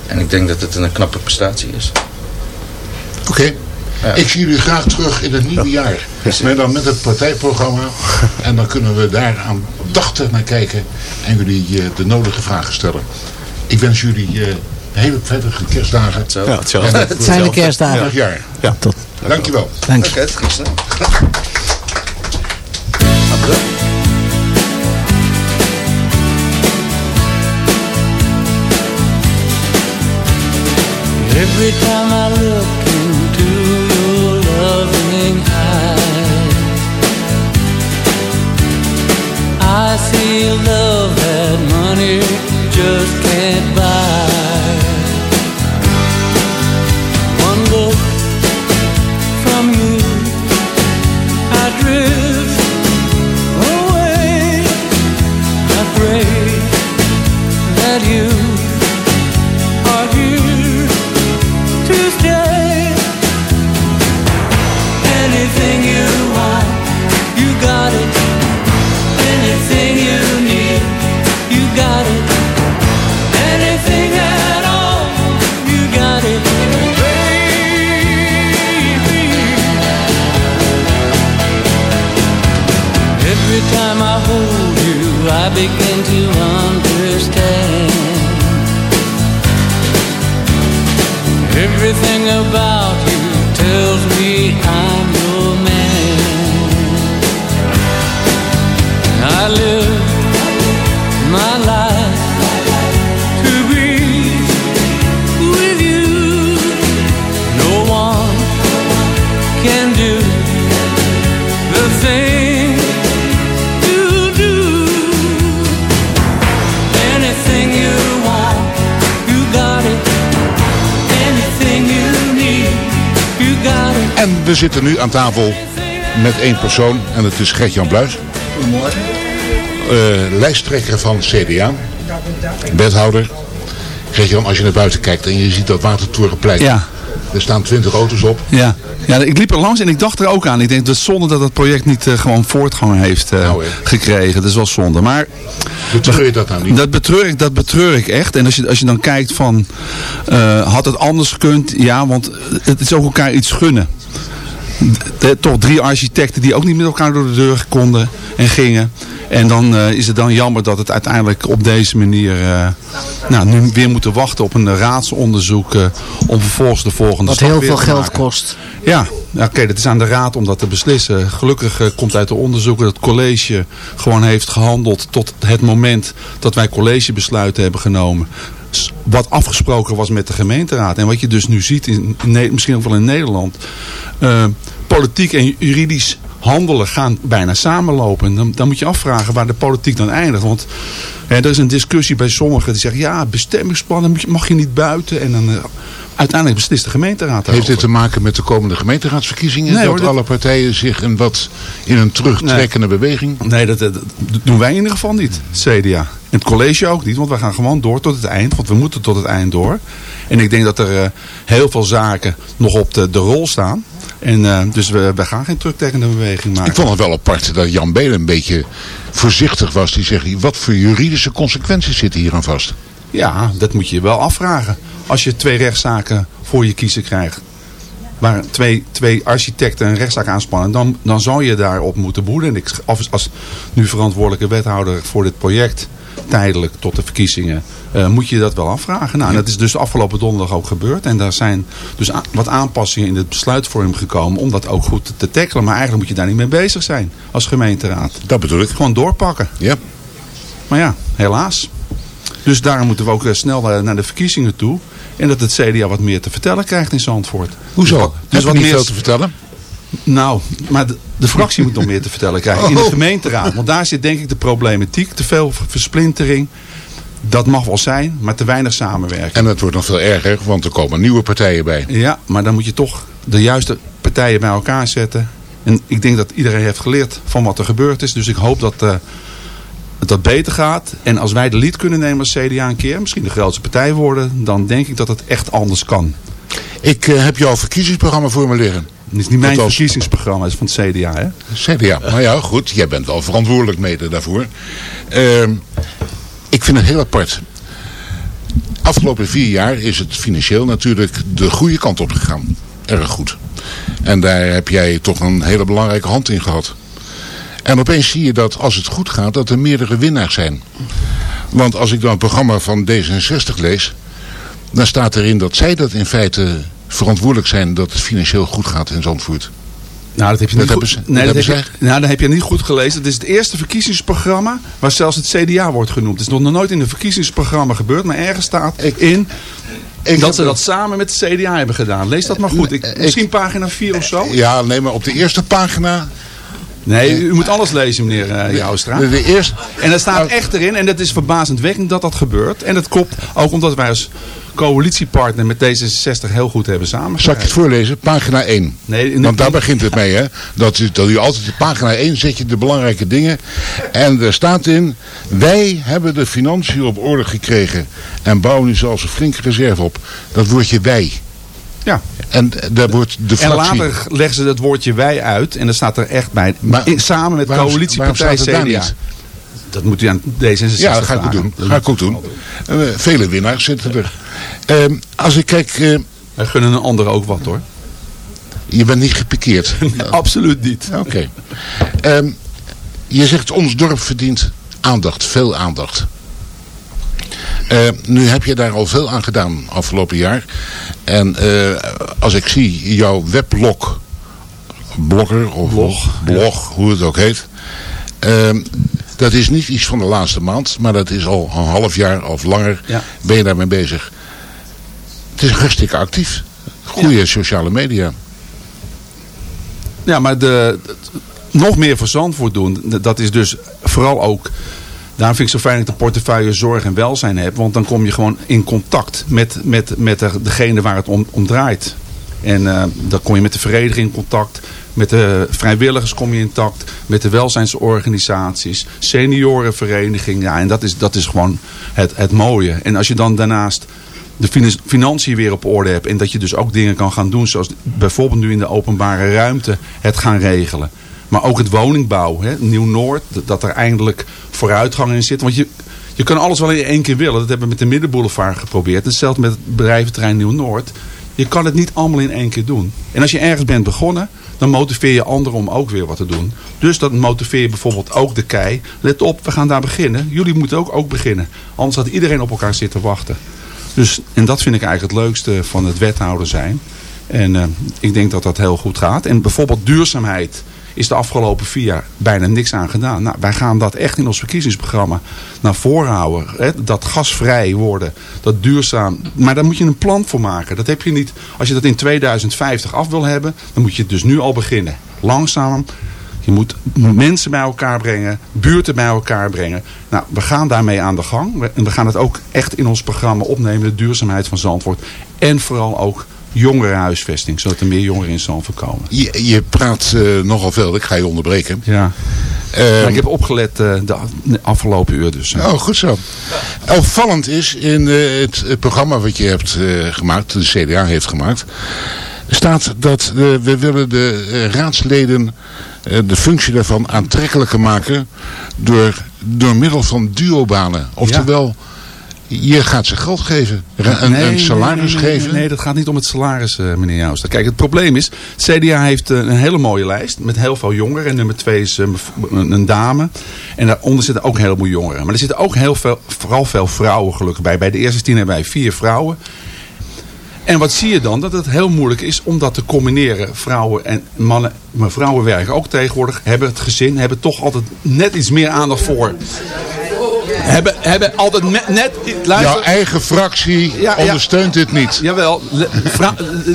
En ik denk dat het een knappe prestatie is. Oké. Okay. Ja. Ik zie jullie graag terug in het nieuwe jaar. Maar dan met het partijprogramma. En dan kunnen we daar aandachtig naar kijken. En jullie uh, de nodige vragen stellen. Ik wens jullie uh, hele prettige kerstdagen. Ja, hetzelfde. Het zijn kerstdagen. Dag jaar. Ja. Tot. Dankjewel. Dank je. Snel. Every time I look I see love that money just can't buy. Time I hold you, I begin to understand. Everything about you tells me I'm we zitten nu aan tafel met één persoon. En het is Gert-Jan Bluis. Goedemorgen. Uh, lijsttrekker van CDA. Wethouder. Gert-Jan, als je naar buiten kijkt en je ziet dat Watertorenplein. Ja. Er staan twintig auto's op. Ja. ja, ik liep er langs en ik dacht er ook aan. Ik denk, dat is zonde dat het project niet uh, gewoon voortgang heeft uh, Nou, gekregen. Dat is wel zonde. Maar Betreur je dat nou niet? dat betreur ik, dat betreur ik echt. En als je, als je dan kijkt van, eh, had het anders gekund? Ja, want het is ook elkaar iets gunnen. De- toch drie architecten die ook niet met elkaar door de deur konden en gingen. En dan eh, is het dan jammer dat het uiteindelijk op deze manier eh, nou, nu weer moeten wachten op een raadsonderzoek eh, om vervolgens de volgende Wat stap heel veel geld maken. kost. Ja, oké, dat is aan de raad om dat te beslissen. Gelukkig komt uit de onderzoeken dat het college gewoon heeft gehandeld tot het moment dat wij collegebesluiten hebben genomen. Wat afgesproken was met de gemeenteraad. En wat je dus nu ziet, in, misschien ook wel in Nederland. eh, politiek en juridisch handelen gaan bijna samenlopen. Dan, dan moet je afvragen waar de politiek dan eindigt. Want hè, er is een discussie bij sommigen die zeggen... ja, bestemmingsplannen mag je niet buiten. En dan eh, uiteindelijk beslist de gemeenteraad Heeft daarover. dit te maken met de komende gemeenteraadsverkiezingen? Nee, dat hoor, dat- alle partijen zich in, wat, in een terugtrekkende beweging? Nee, dat, doen wij in ieder geval niet, CDA. En het college ook niet, want wij gaan gewoon door tot het eind. Want we moeten tot het eind door. En ik denk dat er eh, heel veel zaken nog op de, de rol staan. En eh, dus we, we gaan geen terugtrekkende beweging maken. Ik vond het wel apart dat Jan Belen een beetje voorzichtig was. Die zegt, wat voor juridische consequenties zitten hier aan vast? Ja, dat moet je je wel afvragen. Als je twee rechtszaken voor je kiezen krijgt. Waar twee, twee architecten een rechtszaak aanspannen. Dan, dan zou je daarop moeten boeden. En ik, als, als nu verantwoordelijke wethouder voor dit project. Tijdelijk tot de verkiezingen, eh, moet je dat wel afvragen. Nou, en dat is dus afgelopen donderdag ook gebeurd. En daar zijn dus wat aanpassingen in het besluitvorm gekomen om dat ook goed te tackelen. Maar eigenlijk moet je daar niet mee bezig zijn als gemeenteraad. Dat bedoel ik. Gewoon doorpakken. Ja. Maar ja, helaas. Dus daarom moeten we ook eh, snel eh, naar de verkiezingen toe. En dat het CDA wat meer te vertellen krijgt in Zandvoort. Hoezo? Dus Heb je niet veel te vertellen? Nou, maar de, de fractie moet nog meer te vertellen krijgen. In de Oh. gemeenteraad. Want daar zit denk ik de problematiek. Te veel versplintering. Dat mag wel zijn, maar te weinig samenwerking. En het wordt nog veel erger, want er komen nieuwe partijen bij. Ja, maar dan moet je toch de juiste partijen bij elkaar zetten. En ik denk dat iedereen heeft geleerd van wat er gebeurd is. Dus ik hoop dat eh, dat beter gaat. En als wij de lead kunnen nemen als CDA een keer, misschien de grootste partij worden, dan denk ik dat het echt anders kan. Ik eh, heb jouw verkiezingsprogramma voor me liggen. Het is niet mijn verkiezingsprogramma, het is van het CDA. Hè? CDA. Nou ja, goed. Jij bent wel verantwoordelijk mede daarvoor. Ehm, ik vind het heel apart. Afgelopen vier jaar is het financieel natuurlijk de goede kant op gegaan. Erg goed. En daar heb jij toch een hele belangrijke hand in gehad. En opeens zie je dat als het goed gaat, dat er meerdere winnaars zijn. Want als ik dan het programma van D66 lees, dan staat erin dat zij dat in feite verantwoordelijk zijn dat het financieel goed gaat in Zandvoort. Nou, dat heb je Dat niet hebben goed, ze- nee, dat dat heb hebben je, nou, dat heb je niet goed gelezen. Het is het eerste verkiezingsprogramma waar zelfs het CDA wordt genoemd. Het is nog nooit in een verkiezingsprogramma gebeurd, maar ergens staat in ik dat ze dat samen met het CDA hebben gedaan. Lees dat maar goed. Ik, misschien pagina 4 of zo. Ja, nee, maar op de eerste pagina... Nee, u moet alles lezen, meneer uh, Joustra. De, de eerste... En er staat echt erin, en dat is verbazendwekkend dat dat gebeurt. En dat klopt ook omdat wij als coalitiepartner met D66 heel goed hebben samengewerkt. Zal ik het voorlezen? Pagina 1. Nee, Want daar begint het mee, hè. Dat u, dat u altijd op pagina 1 zet je de belangrijke dingen. En er staat in... Wij hebben de financiën op orde gekregen. En bouwen nu zelfs een flinke reserve op. Dat woordje wij. Ja. En daar wordt de En later leggen ze dat woordje wij uit. En dan staat er echt bij. in- samen met waarom- coalitiepartij waarom CDA. Dat moet u aan D66 Ja, dat ga ik ook doen. Ga ik ook doen. Eh, vele winnaars zitten er. Ehm, als ik kijk... eh, Wij gunnen een ander ook wat hoor. je bent niet gepikeerd. Absoluut niet. Oké. Ehm, je zegt ons dorp verdient aandacht. Veel aandacht. Eh, nu heb je daar al veel aan gedaan afgelopen jaar. En eh, als ik zie jouw weblog, blogger of blog, hoe het ook heet. ehm, dat is niet iets van de laatste maand, maar dat is al een half jaar of langer Ja. ben je daarmee bezig. Het is hartstikke actief. Goede sociale media. Ja, maar de, nog meer voor Zandvoort doen. Dat is dus vooral ook... Daarom vind ik zo fijn dat ik de portefeuille zorg en welzijn heb. Want dan kom je gewoon in contact met, met, met de, degene waar het om, om draait. En eh, dan kom je met de vereniging in contact. Met de vrijwilligers kom je in contact. Met de welzijnsorganisaties. Seniorenvereniging. Ja, en dat is, dat is gewoon het, het mooie. En als je dan daarnaast de finan- financiën weer op orde hebt. En dat je dus ook dingen kan gaan doen. Zoals bijvoorbeeld nu in de openbare ruimte het gaan regelen. Maar ook het woningbouw. Nieuw-Noord. Dat er eindelijk vooruitgang in zit. Want je, je kan alles wel in één keer willen. Dat hebben we met de Middenboulevard geprobeerd. Hetzelfde met het bedrijventerrein Nieuw-Noord. Je kan het niet allemaal in één keer doen. En als je ergens bent begonnen, dan motiveer je anderen om ook weer wat te doen. Dus dat motiveer je bijvoorbeeld ook de kei. Let op, we gaan daar beginnen. Jullie moeten ook, ook beginnen. Anders had iedereen op elkaar zitten wachten. Dus, en dat vind ik eigenlijk het leukste van het wethouder zijn. En eh, ik denk dat dat heel goed gaat. En bijvoorbeeld duurzaamheid is de afgelopen vier jaar bijna niks aan gedaan. Nou, wij gaan dat echt in ons verkiezingsprogramma naar voren houden. Hè? Dat gasvrij worden, dat duurzaam. Maar daar moet je een plan voor maken. Dat heb je niet. Als je dat in 2050 af wil hebben, dan moet je dus nu al beginnen. Langzaam. Je moet mensen bij elkaar brengen, buurten bij elkaar brengen. Nou, we gaan daarmee aan de gang. En we gaan het ook echt in ons programma opnemen, de duurzaamheid van Zandvoort. En vooral ook jongerenhuisvesting, zodat er meer jongeren in Zandvoort komen. Je, je praat eh, nogal veel, ik ga je onderbreken. Ja. Ehm, Maar ik heb opgelet eh, de af- de afgelopen uur dus. Oh, goed zo. Opvallend is in eh, het, het programma wat je hebt gemaakt, de CDA heeft gemaakt, staat dat we willen de raadsleden de functie daarvan aantrekkelijker maken door, door middel van duobanen. Oftewel, Je gaat ze geld geven. Een, Nee, een salaris nee, geven. Nee, dat gaat niet om het salaris, eh, meneer Jouster. Kijk, het probleem is, CDA heeft eh, een hele mooie lijst met heel veel jongeren. En nummer twee is eh, een dame. En daaronder zitten ook een heleboel jongeren. Maar er zitten ook heel veel, vooral veel vrouwen gelukkig bij. Bij de eerste tien hebben wij vier vrouwen. En wat zie je dan? Dat het heel moeilijk is om dat te combineren. Vrouwen en mannen. Maar vrouwen werken ook tegenwoordig. Hebben het gezin. Hebben toch altijd net iets meer aandacht voor. Hebben, hebben altijd net... net luister- Jouw eigen fractie Ja, ja. ondersteunt dit niet. Jawel,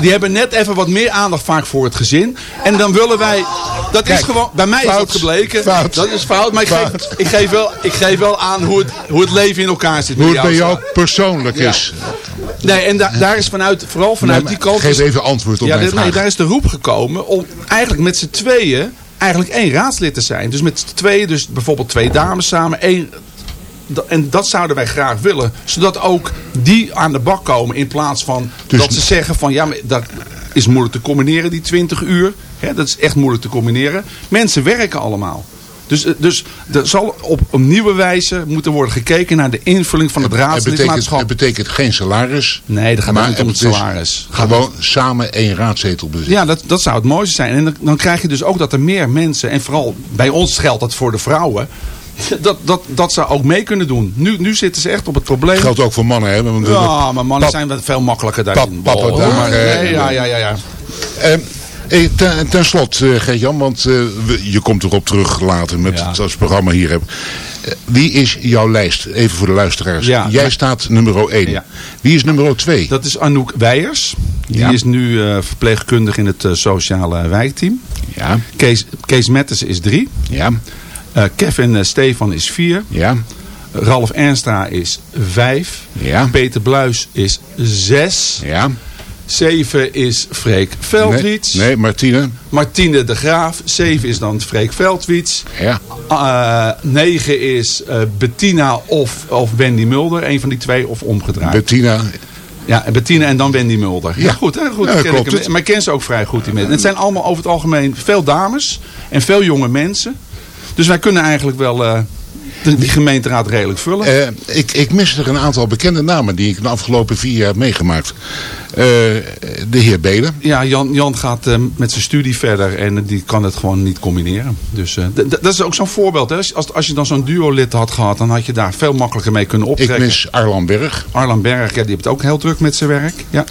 die hebben net even wat meer aandacht vaak voor het gezin. En dan willen wij... Dat Kijk, is gewoon... Bij mij fout, is dat gebleken. fout, dat is fout. Maar ik, fout. Geef, ik, geef wel, ik geef wel aan hoe het, hoe het leven in elkaar zit. Hoe het bij jou persoonlijk Ja. is. Nee, en da- daar is vanuit, vooral vanuit Nee, die kant... geef even antwoord op ja, mijn nee, vraag. daar is de roep gekomen om eigenlijk met z'n tweeën eigenlijk één raadslid te zijn. Dus met z'n tweeën, dus bijvoorbeeld twee dames samen, één... En dat zouden wij graag willen. Zodat ook die aan de bak komen. In plaats van Dus- dat ze zeggen van ja, maar dat is moeilijk te combineren die 20 uur. Hè, dat is echt moeilijk te combineren. Mensen werken allemaal. Dus, eh, dus er zal op een nieuwe wijze moeten worden gekeken naar de invulling van het Het betekent, raadslidmaatschap. het betekent geen salaris. Nee, dat gaat maar niet om het salaris. Gewoon samen één raadzetel bezitten. Ja, dat, dat zou het mooiste zijn. En dan, dan krijg je dus ook dat er meer mensen, en vooral bij ons geldt dat voor de vrouwen, dat, dat, dat ze ook mee kunnen doen. Nu, nu zitten ze echt op het probleem. Geldt ook voor mannen, hè? Want Ja, maar mannen pap- zijn wel veel makkelijker daarin. pap- papa daar, maar- eh, nee, ja, ja, ja, ja. Eh, ten, ten slotte, eh, Gert-Jan, want je komt erop terug later met Ja. het, als programma hier hebt. Eh, wie is jouw lijst? Even voor de luisteraars. Ja, Jij staat nummer 1. Ja. Wie is nummer 2? Dat is Anouk Weijers. Die is nu verpleegkundige in het sociale wijkteam. Ja. Kees, Kees Metters is drie. Ja. Eh, Kevin eh, Stefan is vier. Ja. Ralf Ernstra is vijf. Ja. Peter Bluis is zes. Ja. Zeven is Freek Veldwiets. Nee, nee, Martine. Martine de Graaf. Zeven is dan Freek Veldwiets. Ja. Eh, negen is eh, Bettina of, of Wendy Mulder. Een van die twee of omgedraaid. Bettina. ja, Bettina en dan Wendy Mulder. Ja, Ja. goed. Hè? goed Ja, ken ik hem. Maar ik ken ze ook vrij goed. Die mensen. Het zijn allemaal over het algemeen veel dames. En veel jonge mensen. Dus wij kunnen eigenlijk wel eh, die gemeenteraad redelijk vullen. Eh, ik, ik mis er een aantal bekende namen die ik de afgelopen vier jaar heb meegemaakt. Eh, de heer Belen. Ja, Jan, Jan gaat eh, met zijn studie verder en die kan het gewoon niet combineren. Dus eh, dat is ook zo'n voorbeeld. Hè. Als, als je dan zo'n duo-lid had gehad, dan had je daar veel makkelijker mee kunnen Ik optrekken. mis Arlan Berg. Arlan Berg, ja, die heeft ook heel druk met zijn werk. Ja.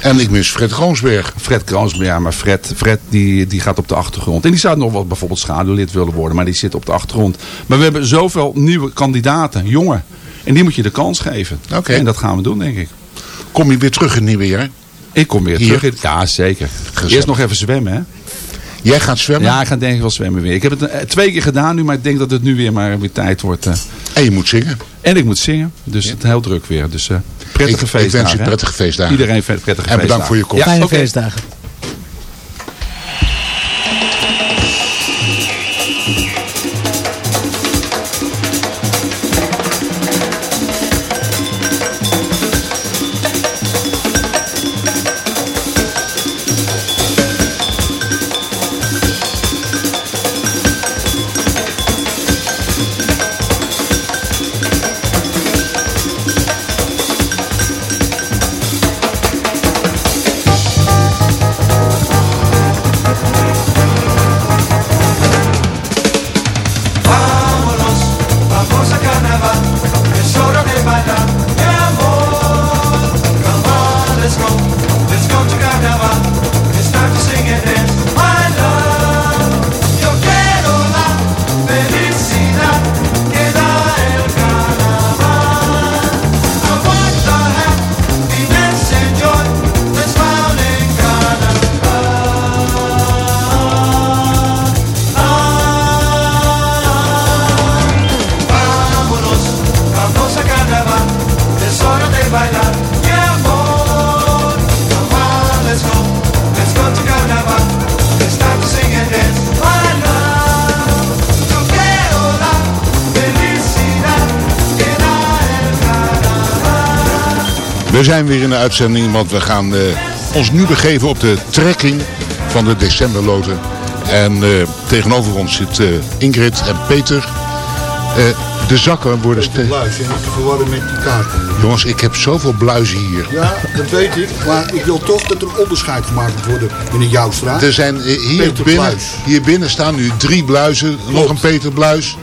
En ik mis Fred Groonsberg. Fred Kroonsberg, ja, maar Fred, Fred die, die gaat op de achtergrond. En die zou nog wel bijvoorbeeld schaduwlid willen worden, maar die zit op de achtergrond. Maar we hebben zoveel nieuwe kandidaten, jongen. En die moet je de kans geven. Oké. En dat gaan we doen, denk ik. Kom je weer terug in het nieuwe jaar? Ik kom weer Hier? terug. In, ja, zeker. Gezellig. Eerst nog even zwemmen, hè. Jij gaat zwemmen Ja, ik ga denk ik wel zwemmen weer. Ik heb het eh, twee keer gedaan nu, maar ik denk dat het nu weer maar weer tijd wordt. eh. en je moet zingen. En ik moet zingen, dus het is heel druk weer. Dus eh, prettige Ik- ik feestdagen. wens je prettige feestdagen. Iedereen prettige En bedankt feestdagen. voor je komst. Ja, Fijne feestdagen. Zijn weer in de uitzending, want we gaan eh, ons nu begeven op de trekking van de decemberloten. En eh, tegenover ons zit eh, Ingrid en Peter. De zakken worden steeds... Bluis en niet te verwarren met die kaarten. Jongens, ik heb zoveel bluizen hier. Ja, dat weet ik. Maar ik wil toch dat er onderscheid gemaakt moet worden in de Jouwstraat. Er zijn hier binnen, hier binnen staan nu drie bluizen. Nog een Peter Bluis.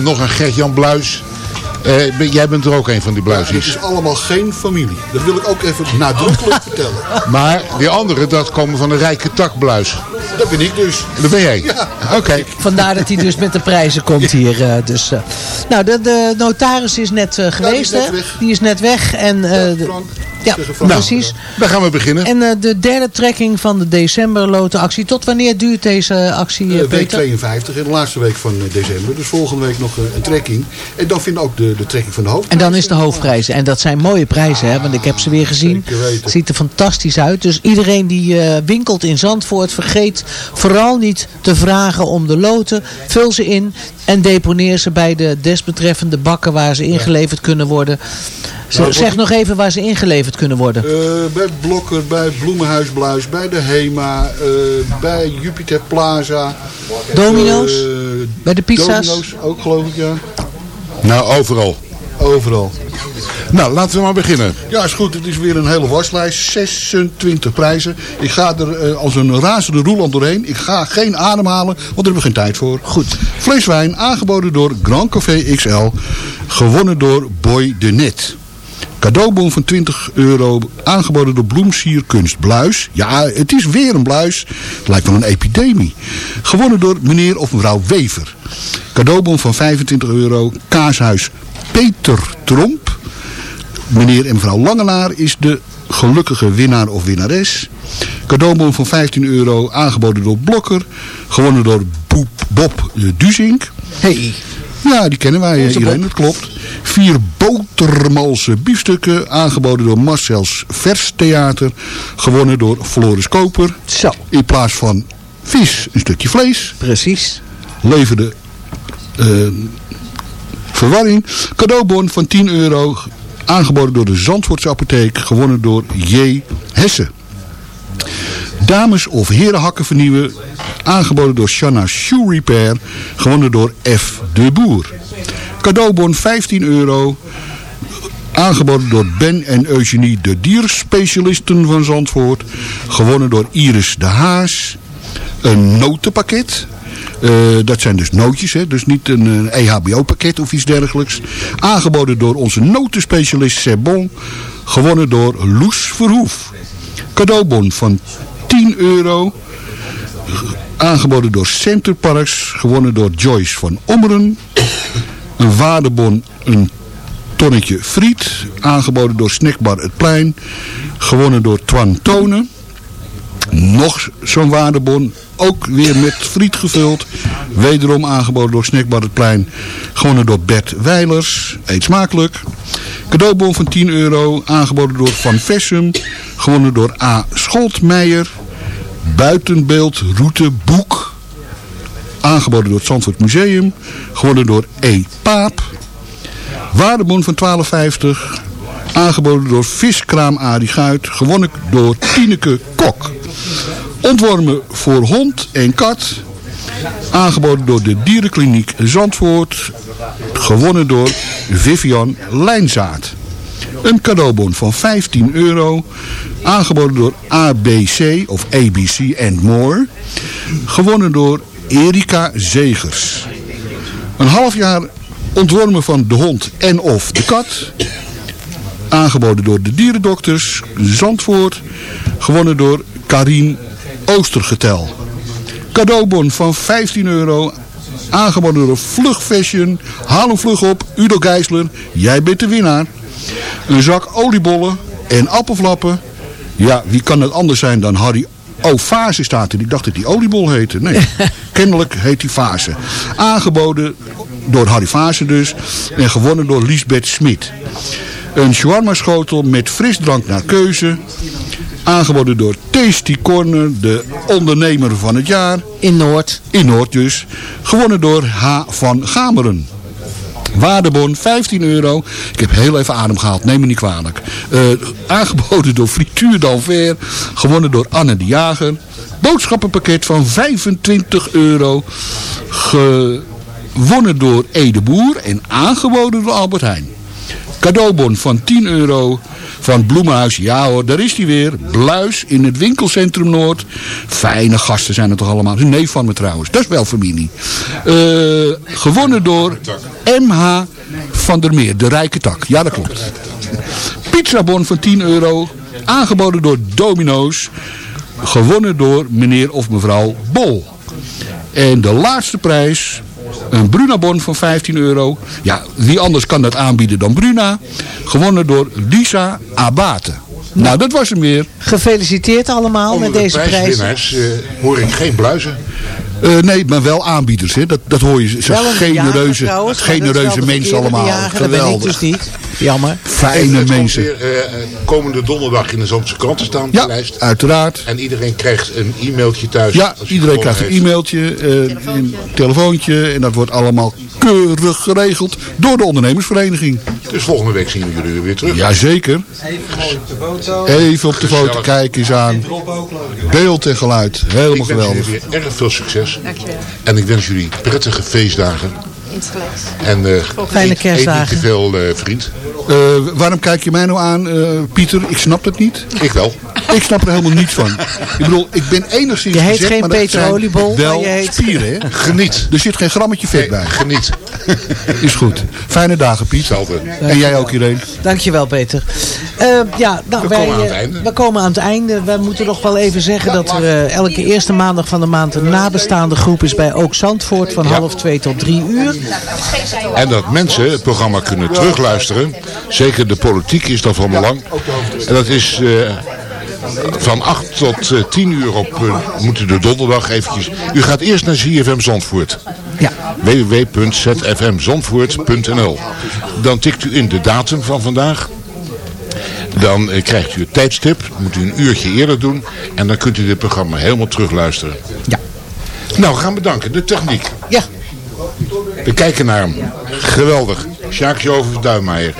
nog een Gert-Jan Bluis. Eh, ben- jij bent er ook een van die Het bluisjes. is allemaal geen familie. Dat wil ik ook even nadrukkelijk vertellen. Maar die andere, dat komen van de rijke takbluis. Dat ben ik dus. Dat ben jij? Oké. Vandaar dat hij dus met de prijzen komt hier. eh, dus, eh. Nou, de, de notaris is net eh, geweest. net hè? Die is net weg. En, eh, de- ja, precies. Dan gaan we beginnen. En eh, de derde trekking van de decemberlotenactie. Tot wanneer duurt deze actie, eh, week Peter? 52 en de laatste week van eh, december. Dus volgende week nog een trekking. En dan vindt ook de, de trekking van de hoofd. En dan is de hoofdprijzen. En dat zijn mooie prijzen, hè? want ik heb ze weer gezien. Weten. Ziet er fantastisch uit. Dus iedereen die winkelt in Zandvoort, vergeet vooral niet te vragen om de loten. Vul ze in en deponeer ze bij de desbetreffende bakken waar ze ingeleverd kunnen worden. Zeg- Nou, nog even waar ze ingeleverd kunnen worden. Eh, bij Blokker, bij Bloemenhuis Bluis, bij de HEMA, eh, bij Jupiter Plaza. Domino's? Eh, Bij de pizza's? Domino's ook geloof ik, ja. Nou, overal. Overal. Nou, laten we maar beginnen. Ja, is goed. Het is weer een hele waslijst. 26 prijzen. Ik ga er eh, als een razende roeland doorheen. Ik ga geen ademhalen, want daar hebben we geen tijd voor. Goed. Vleeswijn, aangeboden door Grand Café XL. Gewonnen door Boy de Net. Cadeaubon van 20 euro, aangeboden door Bloemsier Kunst Bluis. Ja, het is weer een bluis. Het lijkt wel een epidemie. Gewonnen door meneer of mevrouw Wever. Cadeaubon van 25 euro, kaashuis Peter Tromp. Meneer en mevrouw Langenaar is de gelukkige winnaar of winnares. Cadeaubon van 15 euro, aangeboden door Blokker. Gewonnen door Bob Duzink. Hey. Ja, die kennen wij, eh, iedereen, dat klopt. Vier botermalse biefstukken, aangeboden door Marcel's Vers Theater. Gewonnen door Floris Koper. Zo. In plaats van vis, een stukje vlees. Precies. Leverde eh, verwarring. Cadeaubon van 10 euro, aangeboden door de Zandvoortse apotheek. Gewonnen door J. Hesse. Dames of herenhakken vernieuwen. Aangeboden door Shanna Shoe Repair. Gewonnen door F. de Boer. Cadeaubon 15 euro. Aangeboden door Ben en Eugenie de dierspecialisten van Zandvoort. Gewonnen door Iris de Haas. Een notenpakket. Eh, dat zijn dus nootjes, hè? dus niet een eh, EHBO-pakket of iets dergelijks. Aangeboden door onze notenspecialist Sebon. Gewonnen door Loes Verhoef. Cadeaubon van 10 euro. Aangeboden door Centerparks. Gewonnen door Joyce van Ommeren. Een waardebon, een tonnetje friet. Aangeboden door Snackbar Het Plein. Gewonnen door Twan Tonen. Nog zo'n waardebon. Ook weer met friet gevuld. Wederom aangeboden door Snackbar Het Plein. Gewonnen door Bert Weilers. Eet smakelijk. Cadeaubon van 10 euro. Aangeboden door Van Vessum. Gewonnen door A. Scholtmeijer. Buitenbeeld Route Boek. Aangeboden door het Zandvoort Museum. Gewonnen door E. Paap. Waardebon van 12,50. Aangeboden door Viskraam Adi Guit. Gewonnen door Tineke Kok. Ontwormen voor hond en kat. Aangeboden door de dierenkliniek Zandvoort. Gewonnen door Vivian Lijnzaad. Een cadeaubon van 15 euro. Aangeboden door ABC of ABC and More. Gewonnen door Erika Zegers. Een half jaar ontwormen van de hond en of de kat. Aangeboden door de dierendokters Zandvoort. Gewonnen door Karien Oostergetel. Cadeaubon van 15 euro. Aangeboden door Vlug Fashion. Haal hem vlug op. Udo Geisler. Jij bent de winnaar. Een zak oliebollen en appelflappen. Ja, wie kan het anders zijn dan Harry Oh, fase staat er. Ik dacht dat die oliebol heette. Nee, kennelijk heet die fase. Aangeboden door Harry Fase dus. En gewonnen door Liesbeth Smit. Een shawarma schotel met frisdrank naar keuze. Aangeboden door Tasty Corner, de ondernemer van het jaar. In Noord. In Noord dus. Gewonnen door H. van Gameren. Waardebon 15 euro. Ik heb heel even adem gehaald, neem me niet kwalijk. Eh, aangeboden door Frituur d'Anver. Gewonnen door Anne de Jager. Boodschappenpakket van 25 euro. wonnen door Ede Boer en aangeboden door Albert Heijn. Cadeaubon van 10 euro van Bloemenhuis. Ja hoor, daar is hij weer. Bluis in het winkelcentrum Noord. Fijne gasten zijn het toch allemaal. Een neef van me trouwens. Dat is wel familie. Eh, gewonnen door MH van der Meer. De rijke tak. Ja, dat klopt. Pizzabon van 10 euro. Aangeboden door Domino's. Gewonnen door meneer of mevrouw Bol. En de laatste prijs, een Bruna-bon van 15 euro. Ja, wie anders kan dat aanbieden dan Bruna. Gewonnen door Lisa Abate. Nou, dat was hem weer. Gefeliciteerd allemaal Onder met de deze prijzen. prijswinnaars eh, hoor ik geen bluizen. Eh, nee, maar wel aanbieders. Hè. Dat, dat hoor je. Ze genereuze, trouwens, genereuze de mensen allemaal. jager, Dat ben ik Geweldig. dus niet. Jammer. Fijne mensen. Weer, eh, komende donderdag in de Zandse kranten staan op Ja, de lijst. uiteraard. En iedereen krijgt een e-mailtje thuis. Ja, iedereen krijgt een e-mailtje, eh, een telefoontje. En dat wordt allemaal keurig geregeld door de ondernemersvereniging. Dus volgende week zien we jullie weer terug. Jazeker. Even op de foto Gezellig. kijken eens aan. Beeld en geluid. Helemaal ik wens geweldig. jullie weer erg veel succes. Dankjewel. En ik wens jullie prettige feestdagen. Insgelijks. En eh, Fijne kerstdagen. Eet niet te veel, eh, vriend. Eh, waarom kijk je mij nou aan, eh, Pieter? Ik snap het niet. Ik wel. Ik snap er helemaal niets van. Ik bedoel, ik ben enigszins Je heet gezegd, geen maar dat Peter Oliebol, Wel maar je heet- spieren, hè? Geniet. Er zit geen grammetje vet bij. Geniet. Is goed. Fijne dagen, Piet. En jij ook, Irene. Dankjewel Peter. Eh, ja, nou, We wij, komen aan het eh, einde. We komen aan het einde. We moeten nog wel even zeggen dat er eh, elke eerste maandag van de maand een nabestaande groep is bij Ook Zandvoort van half twee tot drie uur. En dat mensen het programma kunnen terugluisteren. Zeker de politiek is dat van belang. En dat is eh, van 8 tot eh, 10 uur op uh, moet u de donderdag eventjes. U gaat eerst naar ZFM Zandvoort. Ja. www.zfmzandvoort.nl Dan tikt u in de datum van vandaag. Dan eh, krijgt u het tijdstip. Moet u een uurtje eerder doen. En dan kunt u dit programma helemaal terugluisteren. Ja. Nou, we gaan bedanken. De techniek. Ja. We kijken naar hem. Geweldig. Sjaakje over Duinmeijer.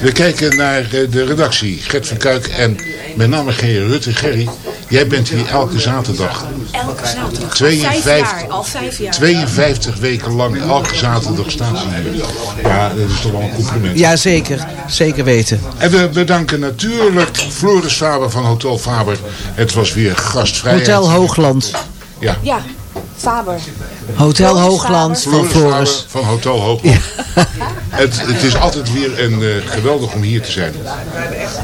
We kijken naar eh, de redactie. Gert van Kuik en met name Gerry Rutte. Gerry, jij bent hier elke zaterdag. Elke zaterdag. 52, Vijf jaar, al vijf jaar. 52 weken lang, elke zaterdag staat ze hier. Ja, dat is toch wel een compliment. Ja, zeker. Zeker weten. En we bedanken natuurlijk Floris Faber van Hotel Faber. Het was weer gastvrij. Hotel Hoogland. Ja. Ja, Faber. Hotel Hoogland van Floris van Hotel Hoogland. Het, het is altijd weer een, eh, geweldig om hier te zijn.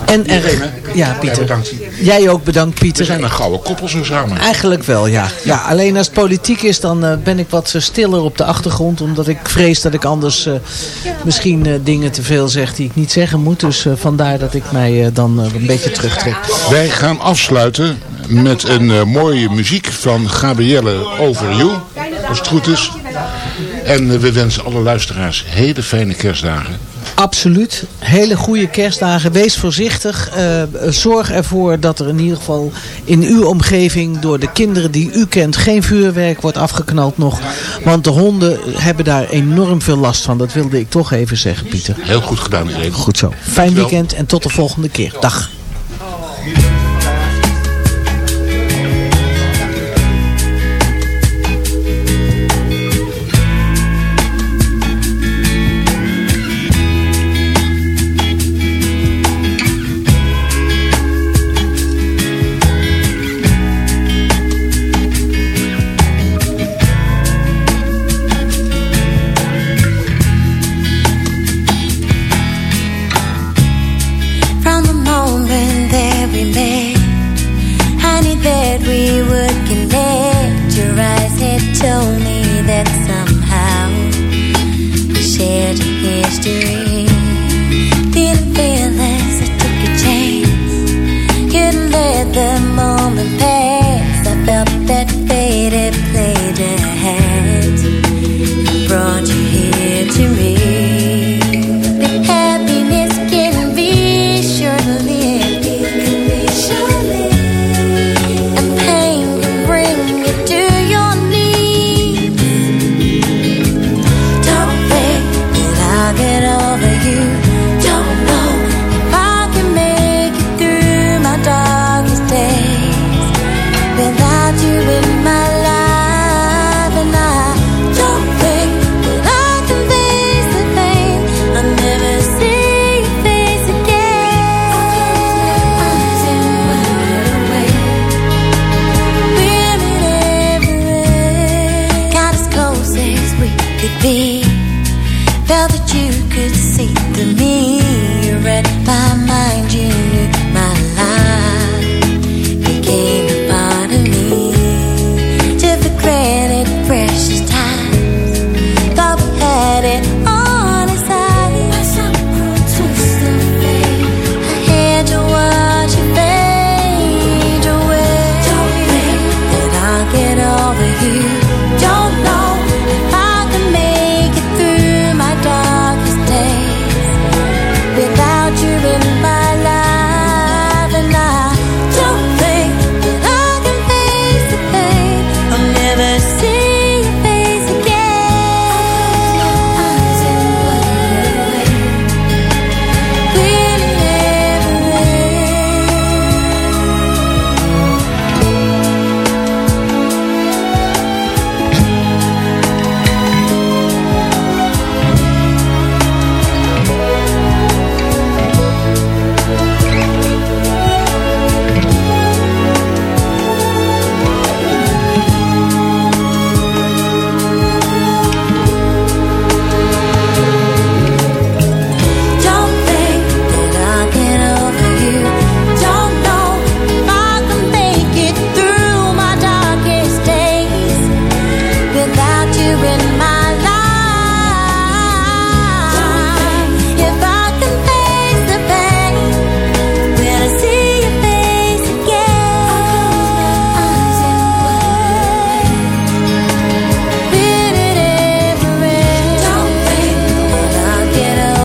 En er, Irene, ja, Pieter. bedankt. Jij ook bedankt, We Pieter. zijn een gouden koppel zo samen. Eigenlijk wel, ja. ja. Alleen als het politiek is, dan eh, ben ik wat stiller op de achtergrond. Omdat ik vrees dat ik anders eh, misschien eh, dingen te veel zeg die ik niet zeggen moet. Dus eh, vandaar dat ik mij eh, dan een beetje terugtrek. Wij gaan afsluiten met een mooie muziek van Gabrielle Over You. Als het goed is. En eh, we wensen alle luisteraars hele fijne kerstdagen. Absoluut. Hele goede kerstdagen. Wees voorzichtig. Eh, zorg ervoor dat er in ieder geval in uw omgeving door de kinderen die u kent geen vuurwerk wordt afgeknald nog. Want de honden hebben daar enorm veel last van. Dat wilde ik toch even zeggen, Pieter. Heel goed gedaan, Irene. Goed zo. Fijn weekend en tot de volgende keer. Dag.